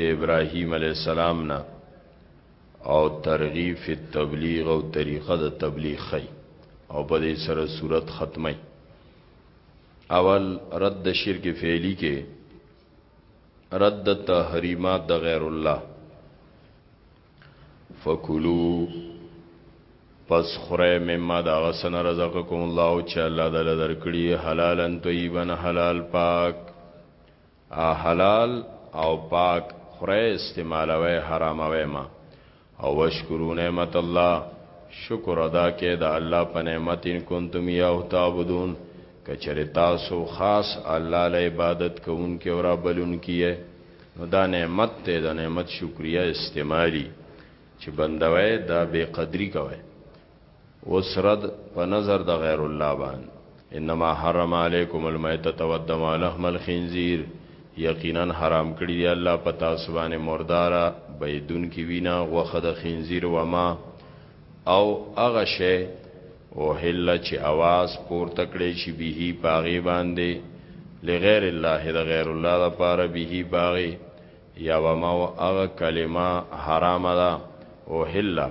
د ابراهیم علی السلام نه او ترغیب فی التبلیغ او طریقه د تبلیغ خی او په دې سره صورت ختمه اول رد شرک فعلی کې رد تحریمات د غیر الله فکلو پس خره مما دا غسن رزقکم الله چې الله دل درکړي حلالن طیبن حلال پاک حلال او پاک خورئ استعمالوئ حراموئ مه او واشکروا نعمت الله شکر ادا کړئ د الله په نعمت ان کنتم یاه تعبدون که چېرې تاسو خاص الله له عبادت کوونکي او رابلونکي یې نو دا نعمت ته د نعمت شکریا استعمالي چې بندوي دا بې قدري کوي اوس رد په نظر د غیر الله باندې انما حرم علیکم المیتة والدم ولحم الخنزیر یقینا حرام کړی دی الله په تاسو باندې مرداره بيدون کی وینا غوخه د خنزیر و ما او هغه شی او هل چې आवाज پور تکړه شي به پاغي باندې لغیر الله د غیر الله لپاره به باغي یا و ما او هغه کلمه حرام ده او هل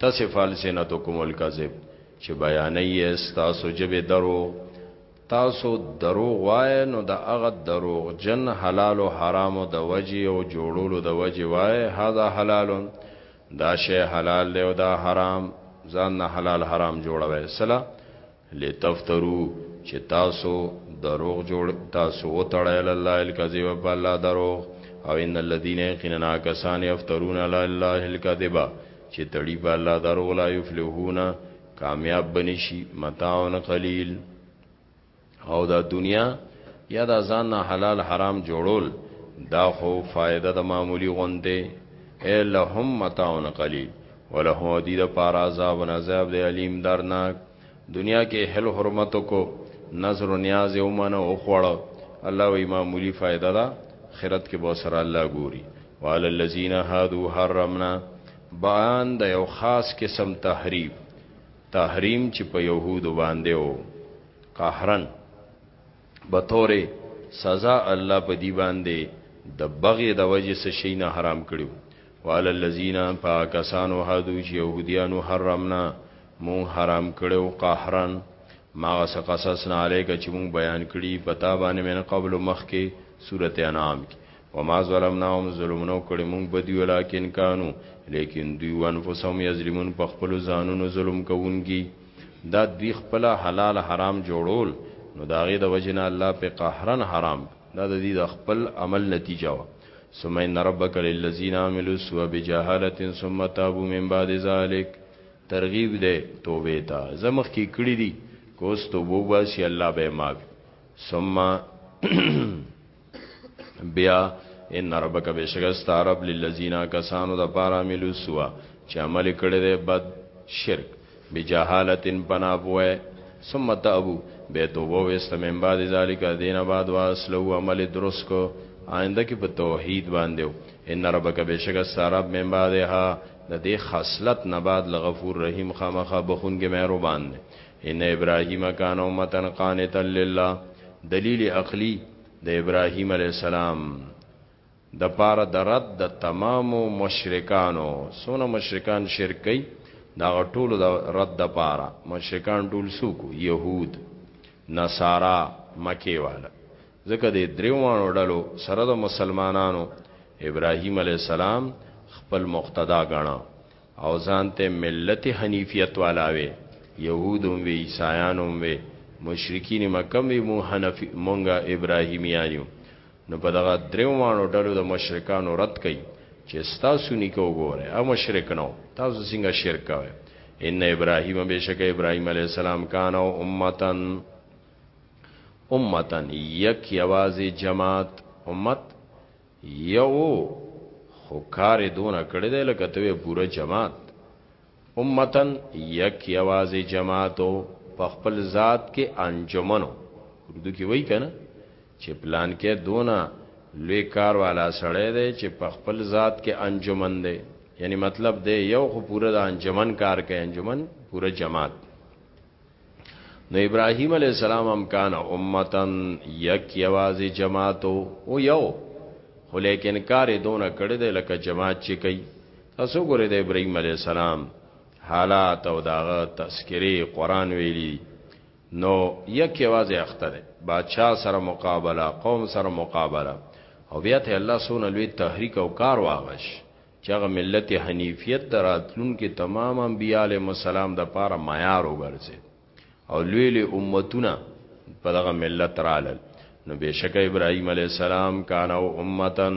تصف السنتکم الکذب چې بیانې یې ستاسو جبه درو تاسو دروغ وای نو د هغه دروغ جن حلال او حرام د وجه او جوړولو د وجه وای هاذا حلال دا شی حلال دی او دا حرام ځان نه حلال حرام جوړوي سلا لتفترو چې تاسو دروغ جوړ تاسو وتړی الله الکذب په الله دروغ او ان الذين يقيننا كسان يفترون على الله الكذب چې تړي په الله دروغ لا يفلحون کامیاب بنشي متاع قليل او دا دنیا یا دا ځان نه حلال حرام جوړول دا خو فائدہ د معمولی غونډه اے لهم متاع قليل وله دی د پارا عذاب عذاب دی علیم درناک دنیا کې هل حرمت کو نظر نیاز او من او خوړو الله وی معمولی فائدہ دا خیرت کې بو سره الله ګوري وعلى الذين هادو حرمنا بیان د یو خاص قسم تحریم تحریم چې په يهودو باندې وو قهرن بطور سزا الله په دی باندې د بغي د وجه څه شي نه حرام کړو وعلى الذين پاکسانو هادو چې يهوديانو حرمنا مون حرام کړو قهرن ما غس قصصنا عليك چې مون بیان کړي پتا باندې من قبل مخ کې سورته انعام کې وما ظلمناهم ظلمنو کړي مون بدی ولکن کانو لیکن دوی وانفسهم یظلمون په خپل ځانونو ظلم کوونکی دا دوی خپله حلال حرام جوړول نو د هغې د وجې نه الله پرې قهرا حرام کړ، دا د دوی د خپل عمل نتیجه وه، ثم ان ربک للذین عملوا السوء بجهالة ثم تابوا من بعد ذلک، ترغیب دی توبې ته، ځه مخکې یې کړي دي که اوس توبه وباسي الله به یې معاف کړي، ثم. بیا ان ربک بشکست عرب للذین کسانو د پارا ملو سوا چې عمل کړي دی بد شرک بجهالتن بنا بوئے ثم تابو به توبه وست من بعد ذالک دین بعد واسلو عمل درست کو آینده کې په توحید باندې ان ربک بشکست عرب من بعدها د دې خاصلت نه بعد لغفور رحیم خامخه بخون کې مهربان دی ان ابراهیم کان امتا قانتا لله دلیل عقلی د ابراهیم علی السلام د پاره د رد د تمامو مشرکانو سونه مشرکان شرک کوي دا ټولو د رد د پاره مشرکان ټول سوکو يهود نصارا مکی والا ځکه د دریوانو ډلو سره د مسلمانانو ابراهیم علی السلام خپل مقتدا غنا او ځان ته ملت حنیفیت والا وی یهود هم وی عیسایان هم وی مشرکین مکه وی مو حنف مونږه ابراهیمیان یو نو په دغه دریو مانو ډلو د مشرکانو رد کئ چې تاسو نیکه وګوره ا مشرک نو تاسو څنګه شرک کوئ ان ابراهیم بشک ابراهیم علی السلام کان او امتن امتن یک یوازې جماعت امت یو خو کار یې دونه کړی دی لکه ته وې پوره جماعت امتن یک یوازې جماعتو په خپل ذات کې انجمنو اردو کې وای کنه چې پلان کې دونه لوی کار والا سړی دی چې په خپل ذات کې انجمن دی یعنی مطلب دی یو خو پوره د انجمن کار کوي انجمن پوره جماعت نو ابراهيم عليه السلام هم کان امتن یک یوازې جماعت او یو خو لیکن کار دون کړی دی لکه جماعت چې کوي تاسو ګورئ د ابراهيم عليه السلام حالات او داغه تذکری قران ویلی نو یک یوازې اخته دی بادشاہ سره مقابله قوم سره مقابله او بیا ته الله سونه لوی تحریک او کار واغش چې هغه ملت حنیفیت د راتلونکي تمام انبیاء علیهم السلام د پاره معیار وګرځید او لوی لوی امتونه په دغه ملت رالل نو بشک ابراهيم عليه السلام کان او امتن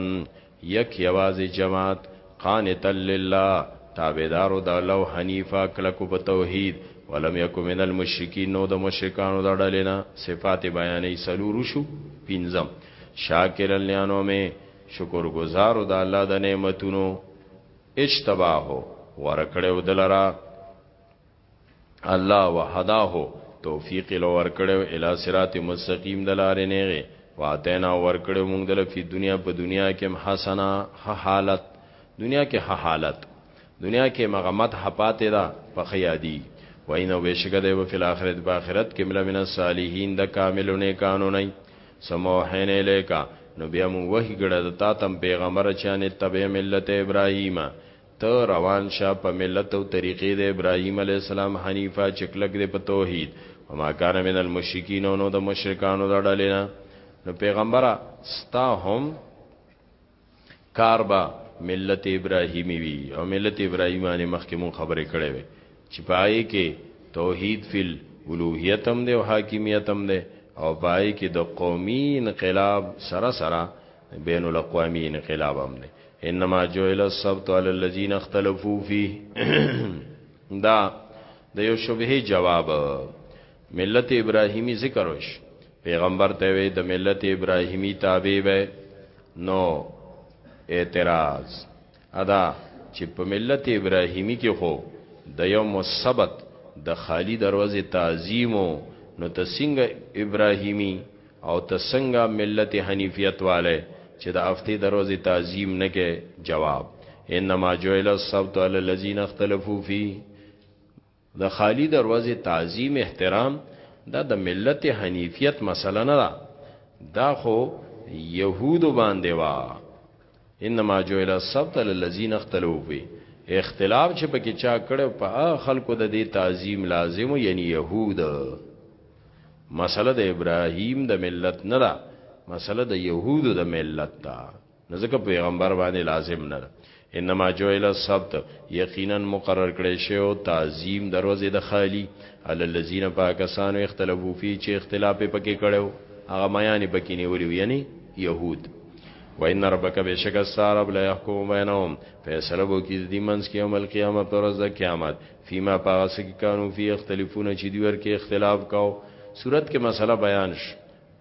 یک یوازې جماعت قانت لله تابعدار د الله حنیفه کلکو په توحید ولم یکو من المشرکین نو د مشرکانو د ډلې نه صفات بیانې سلور شو پنځم شاکر لانو می شکر ګزارو د الله د نعمتونو اجتباه ورکړو دلرا الله وحداه توفیق لو ورکړو الی صراط مستقیم دلارې نه واتینا ورکړو موږ دل فی دنیا په دنیا کې حسنا حالت دنیا کې حالت دنیا کې مغمت حپاتې دا په خیادی وینه وشګه دی په اخرت په اخرت کې مل من الصالحین د کاملونه قانونای ثم اوحینا الیک نو بیا مونږ وحی کړه د تا تم پیغمبر چې ان اتبع ملت ابراهیم ته روان شه په ملت او طریقې د ابراهیم علی السلام حنیفه چې کلک دی په توحید وما کان من المشرکین نو د مشرکانو د ډلې نه نو پیغمبره ستا هم کار به ملت ابراهیمی وی او ملت ابراهیمانه مخکې مون خبرې کړې وې چې پای کې توحید فل الوهیت هم دی او حاکمیت هم دی او پای کې د قومي انقلاب سره سره بین الاقوامی انقلاب هم دی انما جوئل السبت علی الذین اختلفوا فيه دا د یو شبهه جواب ملت ابراهیمی ذکر وش پیغمبر ته وی د ملت ابراهیمی تابع وی نو اعتراض ادا چې په ملت ابراهیمی کې خو د یو مثبت د خالی دروازه تعظیمو نو ته څنګه ابراهیمی او ته څنګه ملت حنیفیت والے چې د هفته دروازه تعظیم نه کې جواب انما جعل السبت على الذين اختلفوا فيه د خالي د ورځې تعظیم احترام دا د ملت حنیفیت مسله نه ده دا خو یهودو باندې وا انما جعل السبت للذین اختلوا فی اختلاف چې پکې چا کړو په خلکو د دې تعظیم لازم یعنی یهود مسله د ابراهیم د ملت نه ده مسله د یهودو د ملت ده نو ځکه پیغمبر باندې لازم نه ده انما جویل السبت یقینا مقرر کړی شی او تعظیم دروازه د خالی علی الذین پاکستان اختلافو فی چې اختلاف پکې کړو هغه میانې پکې نیولې یعنی یهود و ان ربک بشک السارب لا يحكم بينهم فیصله بو کی دی منس کی یوم القیامت پر ورځ قیامت فيما پاس کی کانو فی اختلافونه چې دی ور کې اختلاف کاو صورت کې مسله بیان شو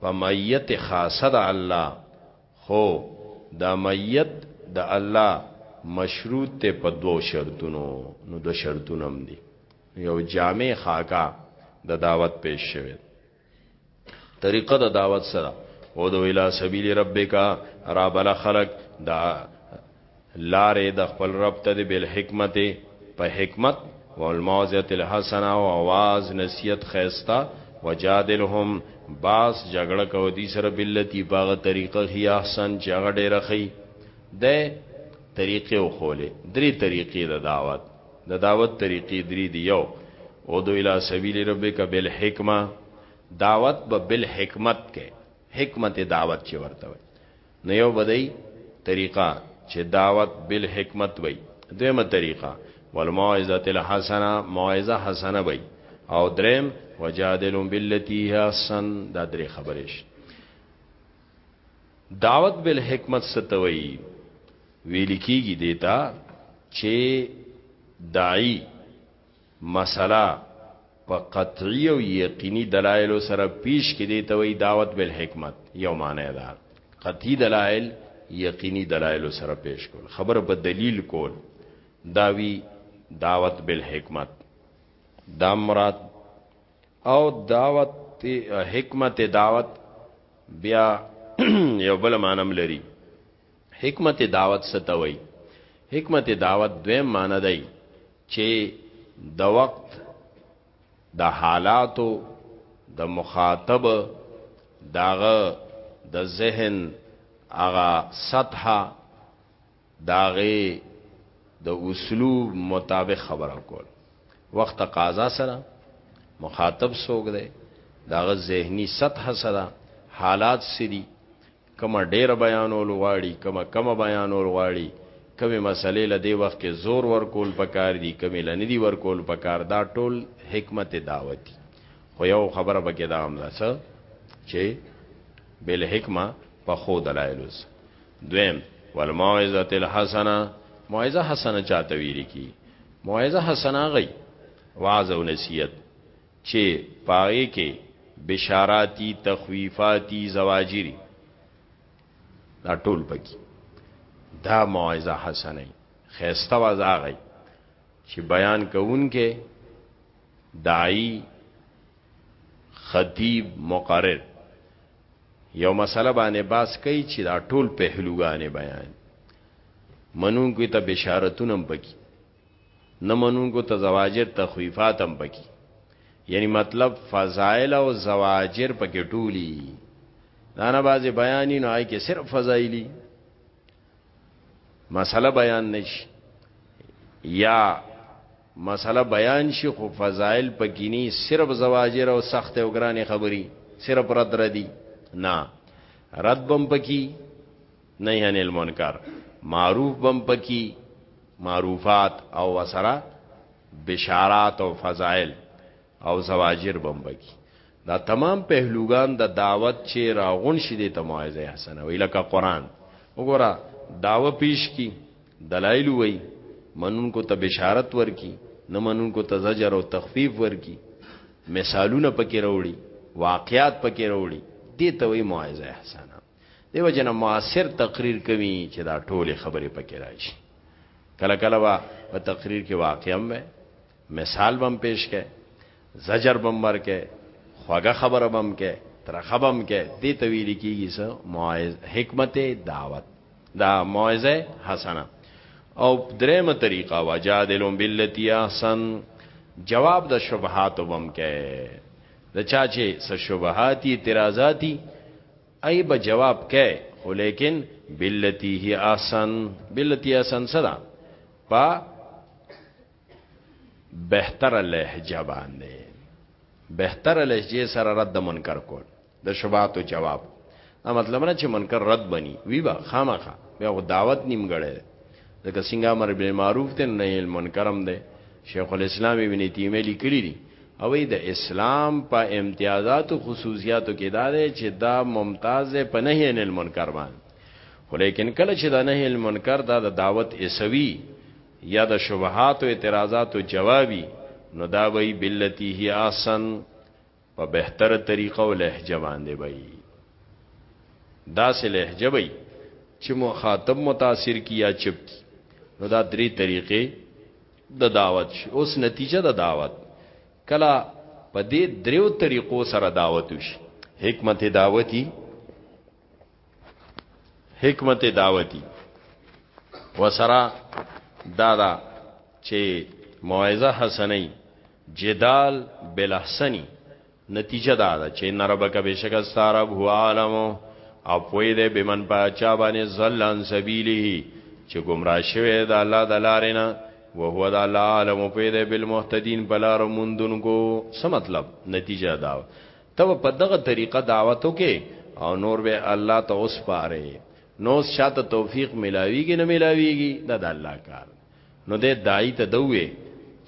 په معیت خاصه د الله خو دا معیت د الله مشروط ته په دوو شرطونو نو دو شرطونه هم دي یو جامع خاکا د دعوت پیش شوه طریقه د دعوت سره او دو الى سبیل ربک را بل خلق دا لارې د خپل رب ته د بالحکمت په حکمت والموعظه الحسنه او आवाज نصیحت خيستا وجادلهم باس جګړه کو دي سره بلتی باغه طریقه هي احسن چې هغه ډیره خي د طریقې او خولې درې طریقې د دعوت د دعوت طریقې درې دی یو او دو الی سبیل ربک بالحکمه دعوت به بالحکمت کې حکمت دعوت چې ورته وي نو یو به دی طریقه چې دعوت بالحکمت وي دویمه طریقه والموعظه الحسنه موعظه حسنه وي او دریم وجادلهم بالتي هي احسن دا درې خبرې شي دعوت بالحکمت ستوي ویل کیږي دیتا چې داعی مسئله په قطعی او یقینی دلائلو سره پیش کې دی ته وی دعوت بالحکمت یو معنی ده قطعی دلائل یقینی دلائلو سره پیش کول خبر په دلیل کول داوی دعوت بالحکمت دا مراد او دعوت حکمت دعوت بیا یو بل مانم لري حکمت دعوت څه ته وایي حکمت دعوت دویم معنی دی چې د وخت د حالاتو د مخاطب داغه د ذهن هغه سطحه داغه د اسلوب مطابق خبره کول وخت قاضا سره مخاطب سوګ دی داغه ذهنی سطح سره حالات سری کومه ډېره بیانول غواړي، کومه کمه بیانول غواړي، کومې مسئلې له دې وخت کې زور ورکول پکار دي، کومې له نه دي ورکول پکار، دا ټول حکمت دعوت دي. خو یوه خبره پکې دا هم ده څه چې بالحکمة په ښو دلایلو سره. دویم والموعظة الحسنة، موعظه حسنه چاته ویل کېږي؟ موعظه حسنه هغه وعظ او نصیحت چي په هغې کي بشاراتي، تخويفاتي، زواجري دا ټول پکي دا موعظه حسنه خيسته واز هغه چي بيان کوونکي داعي خطيب مقرر یو مسله باندې باس کوي چې دا ټول پهلوګانې بیان منون کوي ته بشارتونه پکې نه منونکو ته زواجر تخویفات هم پکې یعنی مطلب فضائل او زواجر پکې ټولی دا نه بازي بیانې نه آی کې صرف فضائلی مسله بیان نشي یا مسله بیان شي خو فضائل پکې نه صرف زواجر او سخت او ګرانې خبري صرف رد ردی نه رد بم پکې نهی عن المنکر معروف بم پکی معروفات او وسرا بشارات او فضائل او زواجر بم پکی دا تمام پهلوګان د دعوت چې راغون شې د تموعزه حسنه وی لکه قران وګوره داوا پیش کی دلایل وی منون کو ته بشارت ورکی نه منون کو ته زجر او تخفیف ورکی مثالونه پکې وروړي واقعات پکې وروړي دې ته وی موعظه حسنه دیو جن معاصر تقریر کوي چې دا ټوله خبره پکې راشي کله کله وا په تقریر کې واقعا مې مثال بم پیش کړي زجر بم ورکه خوګه خبره بم کې ترخه بم کې دې تویل کېږي سو موعظ حکمت دعوت دا موعظه حسنه او درېمه طریقه وجادلهم بالتی احسن جواب د شبهات بم کې د چا چې س شبهاتي اعتراضاتي ای به جواب کې خو لیکن بلتی هی احسن بلتی احسن صدا پا بهتر لهجه باندې بهتر لهجه سره رد منکر کول د شبات او جواب دا مطلب نه چې منکر رد بني وی با خامخه بیا خو دعوت نیمګړی ځکه څنګه امر بالمعروف ته نه المنکرم ده شیخ الاسلام ابن تیمیه لیکلی دی اوي د اسلام په امتیازاتو خصوصیاتو کې دا دی چې دا ممتاز په نهي عن المنکر باندې خو لیکن کله چې دا نهي عن المنکر دا د دعوت اسوي یا د شبهات او اعتراضات او جوابي نو دا وی بلتی هی احسن په بهتره طریقه او لهجه باندې وی دا سه لهجه وی چې مخاطب متاثر کیا چپ کی نو دا درې طریقې د دعوت شي اوس نتیجه د دعوت کلا په دې دریو طریقو سره دعوت وشي حکمت دعوتی حکمت دعوتی وسرا دادا چې موعظه حسنی جدال بالاحسنی نتیجه دا ده چې ان ربک بشک استرب هو عالم او پوی دې بمن پاچا باندې زلن سبیله چې گمراه شوی د الله د لارې نه او هو د الله عالم پوی دې بالمحتدین بلار مندونکو څه مطلب نتیجه دا ته په دغه طریقه دعوت وکې او نور به الله ته اوس پاره نو شاته توفیق ملاویږي نه ملاویږي دا د الله کار نو دی داعی ته ده ووې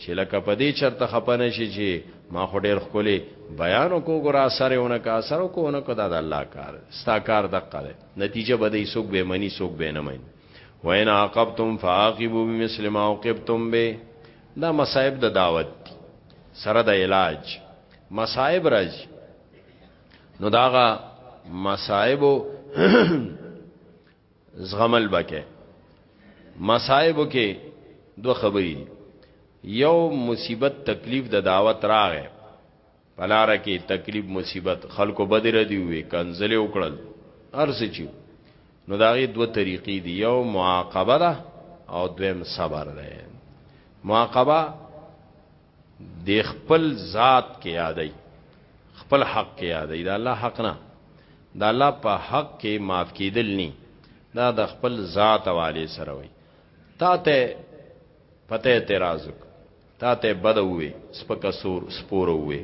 چې لکه په دې چرته خپه نه شي چې ما خو ډېر ښکلی بیان وکړو ګوره اثر یې ونه کړه اثر وکړو ونه کړه دا د الله کار ستا کار دقه دی نتیجه به دی څوک به مني څوک به نه مني وین عاقبتم فعاقبوا بمثل ما عوقبتم به دا مصائب د دعوت دی سره د علاج مصائب راځي نو داغه مصائب زغمل بکه مصائب کې دوه خبرې دي یو مصیبت تکلیف د دعوت راغې پلار کې تکلیف مصیبت خلکو بدر دی وي کنزل وکړل ارس چی نو داغه دوه طریقې دي یو معاقبه ده او دویم صبر ده معاقبه دی خپل ذات کې یادای خپل حق کې یادای دا الله حق نه دا الله په حق کې معاف کېدل ني دا د خپل ذات والے سره وي تا ته پته اعتراض تا ته بد وې سپک سور سپور وې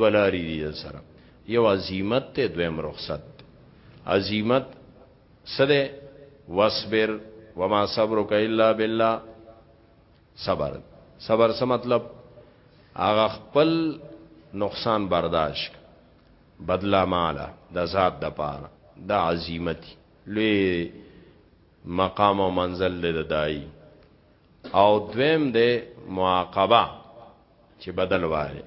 دولاري دي سره یو عظمت ته دویم رخصت عظمت سده واصبر وما صبرك الا بالله صبر صبر څه مطلب هغه خپل نقصان برداشت بدلا مالا د ذات د پاره د عظمت لوی مقام او منزل له دای او دویم د معاقبه چې بدل واره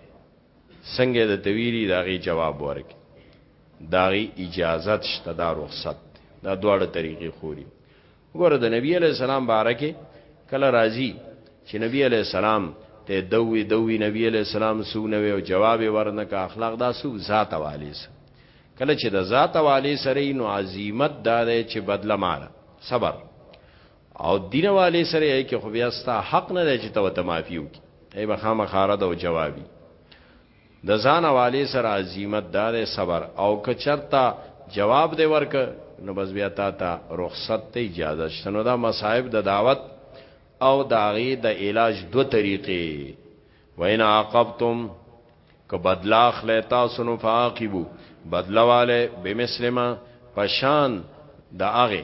څنګه د تویری داغي جواب ورک داغي اجازت شته دا رخصت دا دواړه طریقې خوري ګوره د نبی علی السلام بارکه کله راضی چې نبی علی السلام ته دوی دوی نبی علی السلام سونه او جواب ورنکه اخلاق دا سو ذات والیس کله چې د ذات والی سره نو عظمت دار چې بدله مال صبر او دین والی سره یې کې خو بیا ستا حق نه دی چې ته ته معافیو کې ای به خامخاره دا جوابي د ځان حوالې سره عزیمت دا دی صبر او که چرته جواب دی ورکړ نو بس بیا تا ته رخصت ته اجازه شته نو دا مصائب د دعوت او د هغې د علاج دوه طریقې وین عاقبتم که بدلا اخلی تاسو نو فعاقبو بدلا والی بمثل ما پشان د هغې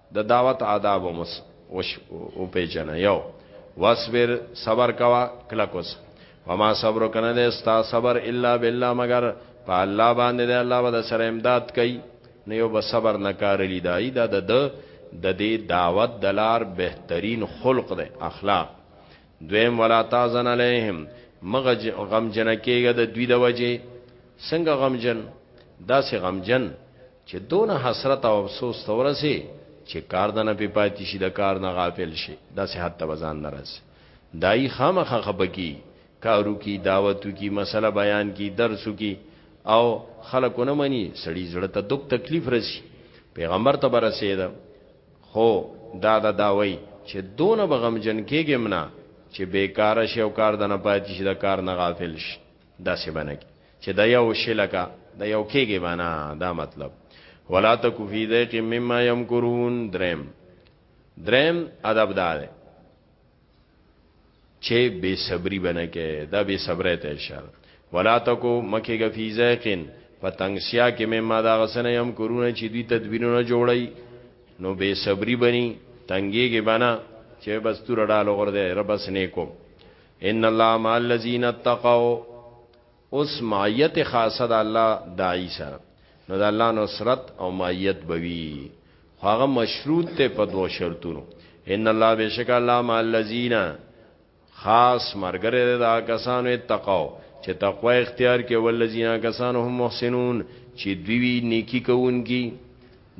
د دعوت آداب مس وش او پیجن یو واصبر صبر کوا کلکوس وما صبر کنه ده ستا صبر الا بالله مگر په الله باندې ده الله به سره امداد کوي نه یو به صبر نه کار لیدای دا د د دې دعوت دلار بهترین خلق ده اخلاق دویم ولا تازن علیهم مغه غم جن کېګه د دوی د وجه څنګه غم جن داسې غم جن چې دونه حسرت او افسوس ته ورسې چې کار د نه پی پاتې شي د کار نه غافل شي دا صحت ته ځان نه رسي دای خامخ خپکی کارو کی دعوتو کی مسله بیان کی درسو کی او خلکو نه مني سړی زړه ته دوک تکلیف رسی پیغمبر ته برسېده خو دا دا داوي چې دونه بغمجن کېږم نه چې بیکاره شي او کار د نه پاتې شي د کار نه غافل شي داسې بنګي چې دا یو شلکا دا یو کېږي بنا دا مطلب ولا تکو فی ذیق مما یمکرون درم درم ادب دا ده چې بے صبری بنه کې دا بے صبره ته اشاره ولا تکو مکه غفی ذیقن پتنګسیا کې مې ما دا غسنه يم کورونه چې دوی تدبیرونه جوړي نو بے صبری بني تنګيږي بنا چې بس تور ډالو ور دې ربس نیکو ان الله مع الذين اتقوا اوس معیت خاصه د الله دای سره نو د الله نصرت او معیت بوي هغه مشروط ته په دوه شرطونو ان الله بشک الله مع الذين خاص مرګره دا کسانو اتقوا چې تقوا اختیار کې ولذین کسانو هم محسنون چې دوی نیکی کوونکی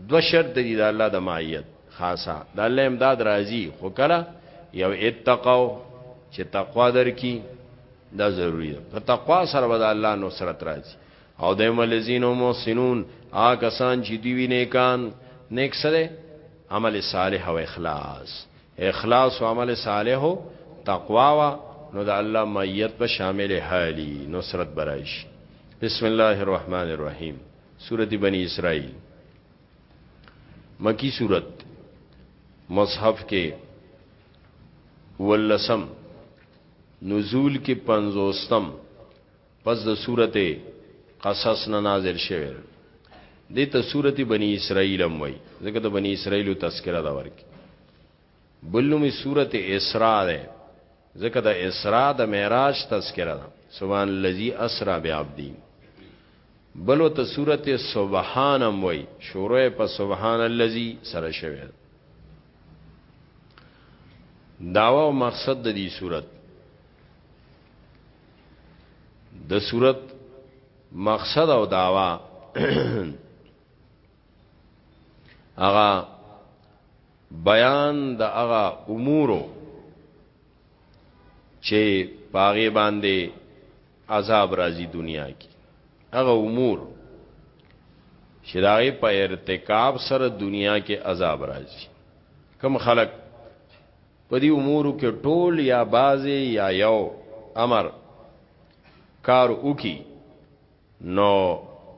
دو شرط دی د الله د معیت خاصه د الله امداد راځي خو کله یو اتقو چې تقوا در کی دا ضروری ده په تقوا سره به د الله نصرت راځي او د ملذین او محسنون آ کسان چې دی وی نیکان نیک سره عمل صالح او اخلاص اخلاص او عمل صالح او تقوا وا نو د الله معیت په شامل حالی نصرت برایش بسم الله الرحمن الرحیم سورة بنی اسرائیل مکی سورت مصحف کې ولسم نزول کې پنځوستم پس د سورته قصص نه نازل شوه دې ته سورته بنی اسرائیل هم وای ځکه د بنی اسرائیل تذکرہ دا ورکی بل نوم یې سورت اسراء دی ځکه د اسراء د معراج تذکره ده سبحان الذي اسرا بعبدي بلو ته سورت سبحان هم وای شروع په سبحان الذي سره شوی داوا او مقصد د دې سورت د سورت مقصد او داوا هغه بیان د هغه امورو چې پاغه باندې عذاب راځي دنیا کې هغه امور چې داغه په ارتکاب سره دنیا کې عذاب راځي کم خلق په دې امورو کې ټول یا بازي یا یو امر کار وکي نو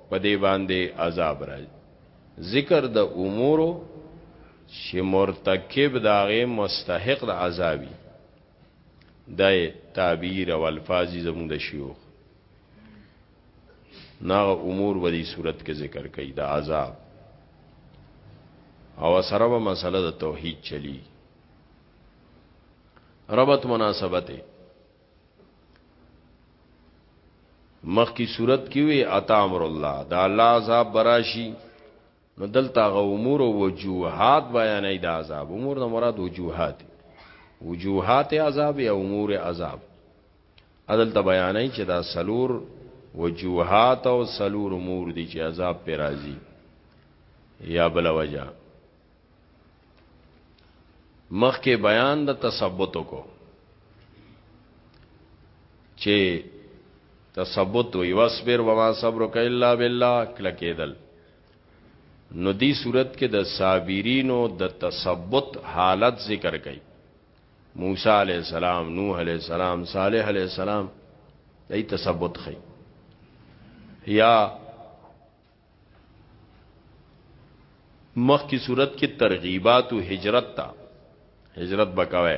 په دې باندې عذاب راځي ذکر د امورو چې مرتکب د هغې مستحق د عذاب وي دا تعبیر او الفاظ زموږ د شیوخ ناغه امور ودی صورت کې ذکر کړي د عذاب او سره به مسله د توحید چلی ربط مناسبته مخکی صورت کې وی عطا امر الله دا الله عذاب براشي نو دلته غ امور او وجوهات بیانې د عذاب امور نه مراد وجوهات وجوهات عذاب یا امور عذاب عدل ته بیانې چې دا سلور وجوهات او سلور امور دي چې عذاب پر راځي یا بل وجه مخکې بیان د تثبت کو چې تثبت وي واصبر وما صبرك الا بالله کله کېدل نو دی صورت کې د صابرینو د تثبت حالت ذکر کړي موسی علی السلام نوح علی السلام صالح علی السلام دای تثبت خي یا مخکی صورت کې ترغیبات او هجرت تا هجرت بکوي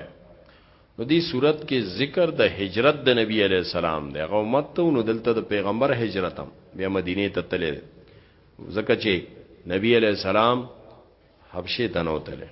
نو دی صورت کې ذکر د هجرت د نبی علی السلام دی هغه امت ته نو دلته د پیغمبر هجرت هم بیا مدینه ته تللی ځکه چې نبی علی السلام حبشه ته نو تللی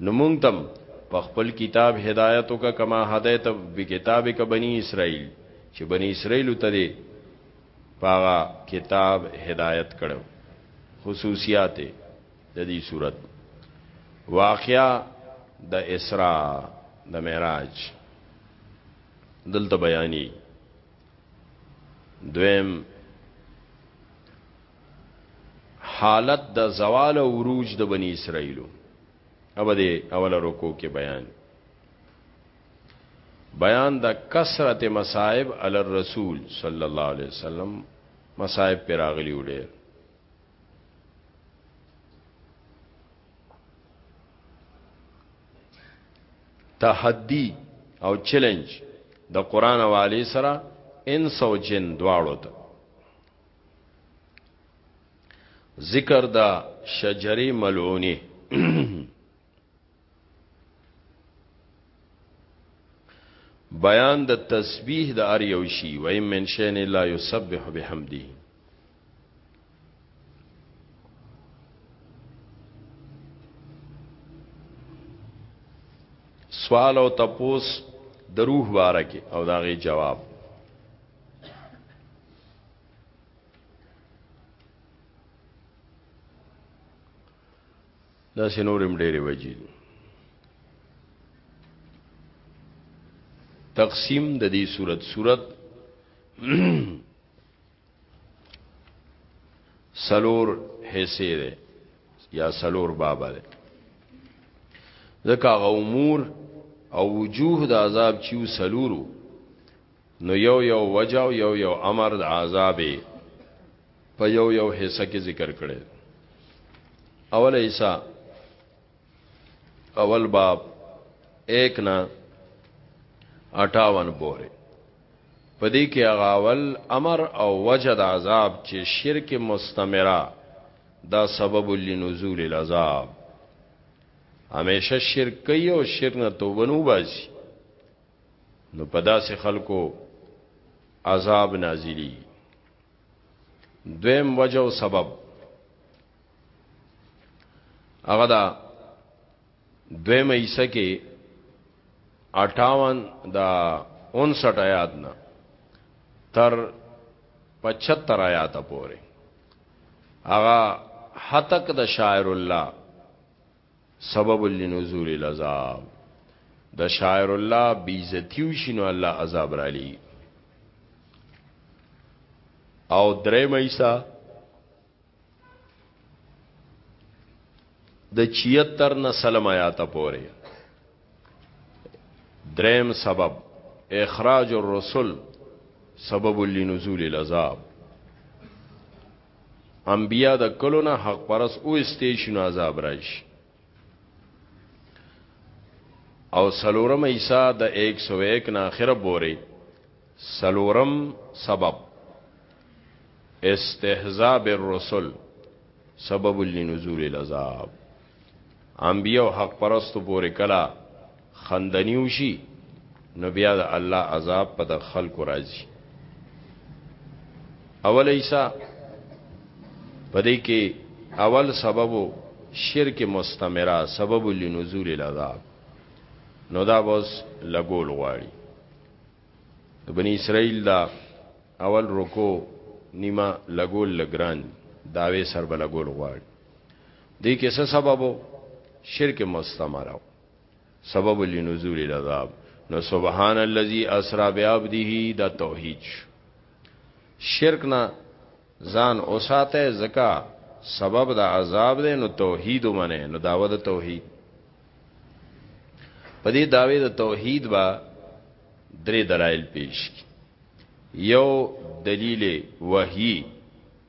نو مونږ تم په خپل کتاب هدایت وکړه کما هدایت بکتابک بنی اسرائیل چې بنی اسرائیل ته دې پاغه کتاب هدایت کړو خصوصیات د دې صورت واقعیا د اسراء د معراج دلته بیانې دویم حالت د زوال او عروج د بنی اسرائیلو اوبه دی اوله رکو کې بیان بیان د کثرت مصائب علی الرسول صلی الله علیه وسلم مصائب پر اغلی وړي تحدی او چیلنج د قران او علی سره انس او جن دواړو ته ذکر دا شجری ملعونی بیان د تسبیح د ار یو شی و ایم من شین لا یسبح بحمده سوال او تپوس د روح بارکه او داغه جواب دا سينورم ډېرې وجې دي تقسیم د دې صورت صورت سلور حصے ده یا سلور بابا ده ځکه هغه امور او وجوه د عذاب چې سلورو نو یو یو وجه او یو یو امر د عذاب په یو یو حصہ کې ذکر کړي اول حصہ اول باب 1 نا 58 پورې پدې کې اغاول امر او وجه د عذاب چې شرک مستمره دا سبب لنزول العذاب همیشه شرک کوي او شرک نه توبه نو باسي نو په داسې خلکو عذاب نازلی دویم وجه او سبب هغه دا دویم ایسه کې 58 دا 59 آیات نه تر 75 آیات پورې هغه حتک د شاعر الله سبب لنزول العذاب د شاعر الله بیزتیو شنو الله عذاب را لې او درې مېسا د 76 نه سلام آیات پورې دریم سبب اخراج الرسل سبب لنزول العذاب انبیا د کلو نه حق پرس او استیشن عذاب راشي او سلورم عیسی د 101 نه اخره بوري سلورم سبب استهزاء بالرسل سبب لنزول العذاب انبیاء او حق پرستو پورې کلا خندنیو شي نو بیا د الله عذاب په د خلکو راځي اول ایسا پدې کې اول سبب شرک مستمره سبب لنزول العذاب نو دا بس لګول غواړي د بنی اسرائیل دا اول رکو نیمه لګول لګران داوی سر بلګول غواړي دې کې څه سبب وو شرک مستمر وو سبب لنزول العذاب نو سبحان الذي اسرا بعبده دا توحید شرک نه ځان اوساته زکا سبب د عذاب دی نو توحید ومنه نو داوه د توحید په دې داوی د توحید با درې دلایل پیش کی یو دلیل وحی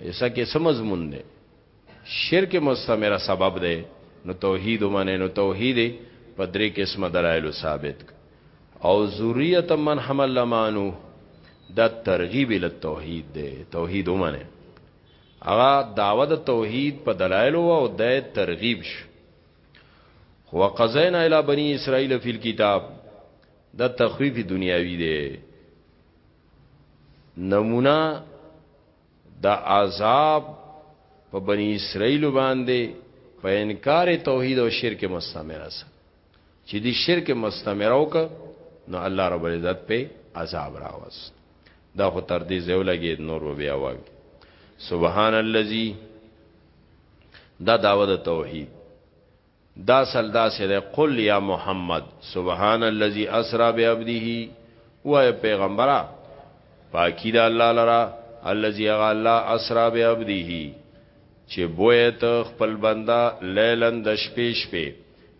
ایسا کې څه مضمون دی شرک مستمره سبب دی نو توحید ومنه نو توحید په درې قسمه دلایل ثابت او ذریه من حمل لمانو دا ترغیب ال توحید دی توحید ومنه اغا دعوه د توحید په دلایل او د ترغیب شو خو قزینا الی بنی اسرائیل فی الكتاب دا تخفیف دنیاوی دی نمونه د عذاب په بنی اسرائیل باندې په انکار توحید او شرک مستمره سره چې دی شرک مستمره وک نو الله رب العزت په عذاب راوست دا خو تر دې زیو لګي نور و بیا وای سبحان الذي دا داوود توحید دا ځل داسې دی، قل یا محمد سبحان الذی اسری بعبده، ووایه پیغمبره پاکي ده الله لره، الذی هغه الله اسری بعبده چې بویت خپل بنده لیلا د شپې شپې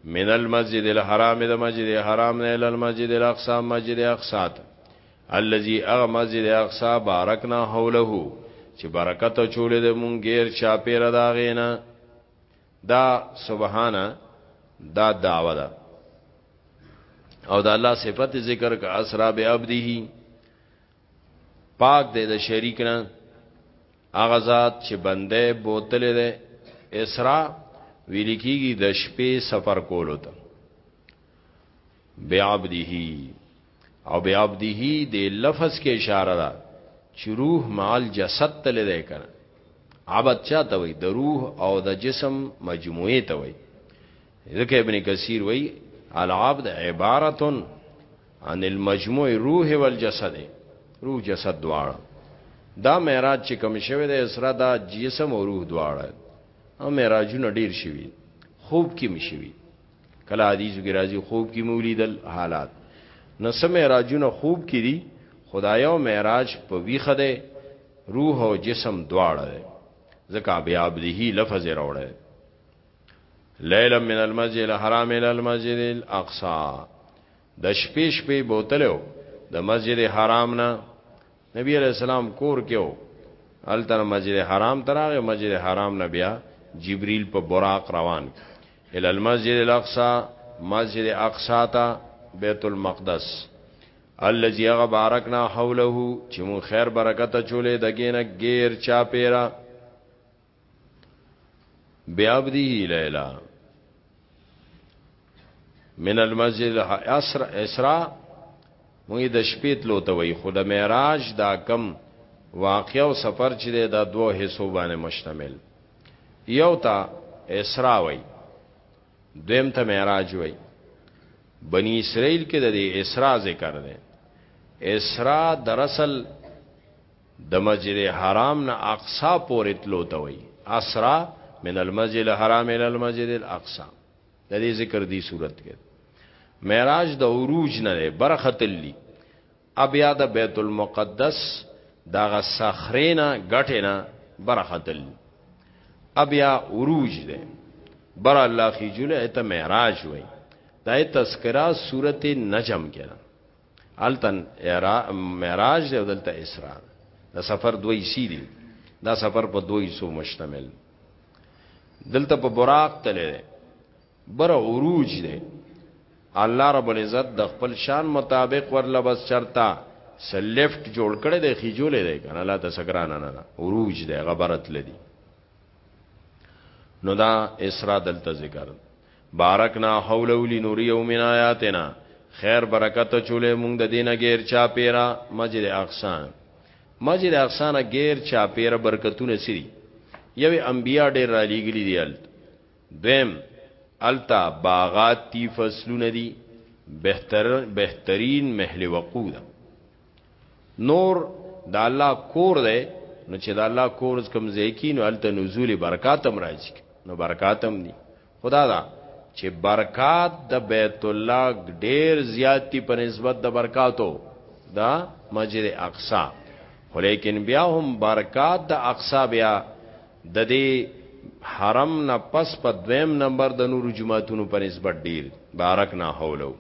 من المسجد الحرام د مسجد حرام نه الی المسجد الاقصی مسجد اقصی ته الذی هغه مسجد اقصی بارکنا حوله چې برکت چولې د مونږ غیر چاپیره دا غینا دا سبحانه دا دعوه ده او دا الله صفت ذکر کا اسرا به عبده پاک دې د شریک نه هغه ذات چې بنده بوتل دې اسرا ویل کیږي د شپې سفر کولو ته به عبده او بی عبده دی لفظ کې اشاره ده چې روح مال جسد تل دی کنه عبد چاته وي د روح او د جسم مجموعه ته وي ځکه ابن کثیر وی العبد عبارت عن المجموع روح والجسد روح جسد دواړه دا معراج چې کوم شوی د اسرا دا جسم او روح دواړه او معراجونه ډیر شوی خوب کې مشوي کله حدیث کې راځي خوب کې مولیدل حالات نو سمه راجونه خوب کې دي خدایو معراج په ویخه ده روح او جسم دواړه ده ځکه بیا عبده لفظ راوړل لیلا من المسجد الحرام الى المسجد الاقصى د شپې شپې بوتلو د مسجد حرام نه نبی علیہ السلام کور کې و التر مسجد حرام تراغه مسجد حرام نه بیا جبريل په براق روان ال المسجد الاقصى مسجد اقصا ته بیت المقدس الذي غبارکنا حوله چې مون خیر برکت چولې دګینه غیر چا پیرا بعبده لیلا من المسجد اسرا موږ د شپې تلو ته وای خو د معراج دا کم واقع او سفر چې د دوه حصو باندې مشتمل یو تا اسرا وای دویم ته معراج وای بنی اسرائیل کې د اسرا ذکر دی اسرا دراصل د مسجد حرام نه اقصی پورې تلو ته وایي اسرا من المسجد الحرام الى المسجد الاقصى د دې ذکر دی صورت کې معراج د عروج نه برخه تللی بیا د بیت المقدس دغه صخرینا غټینا برخه تللی بیا عروج ده بر الله خجل ایت معراج وای دا تذکرہ سورته نجم کې هلته معراج دی او دلته اسرا ده د سفر دوی سی دی دا سفر په دوی سو مشتمل دلته په براق تللی بر عروج دی الله رب العزت د خپل شان مطابق ورله بس چرتا سلیفت جوړ کړي د خجولې دی کنه لا د سګران نه نه عروج دی غبرت لدی نو دا اسرا دلته ذکر بارکنا حوله لنور یوم آیاتنا خیر برکت چولې مونږ د دینه غیر چا پیرا مسجد اقصا مسجد اقصا نه غیر چا پیرا برکتونه سری یو انبیا ډیر را لګلی دی الت دیم التا باغات تی فصلونه دی بهتر بهترین محل وقوع ده نور د الله کور دی نو چې د الله کور کوم ځای کې نو الته نزول برکات هم راځي نو برکات هم دي خدا دا چې برکات د بیت الله ډیر زیاتی په نسبت د برکاتو دا مسجد اقصا خو لیکن بیا هم برکات د اقصا بیا د دې حرم نه پس په دویم نمبر د نور جمعهتونو په نسبت ډیر بارک نه حولو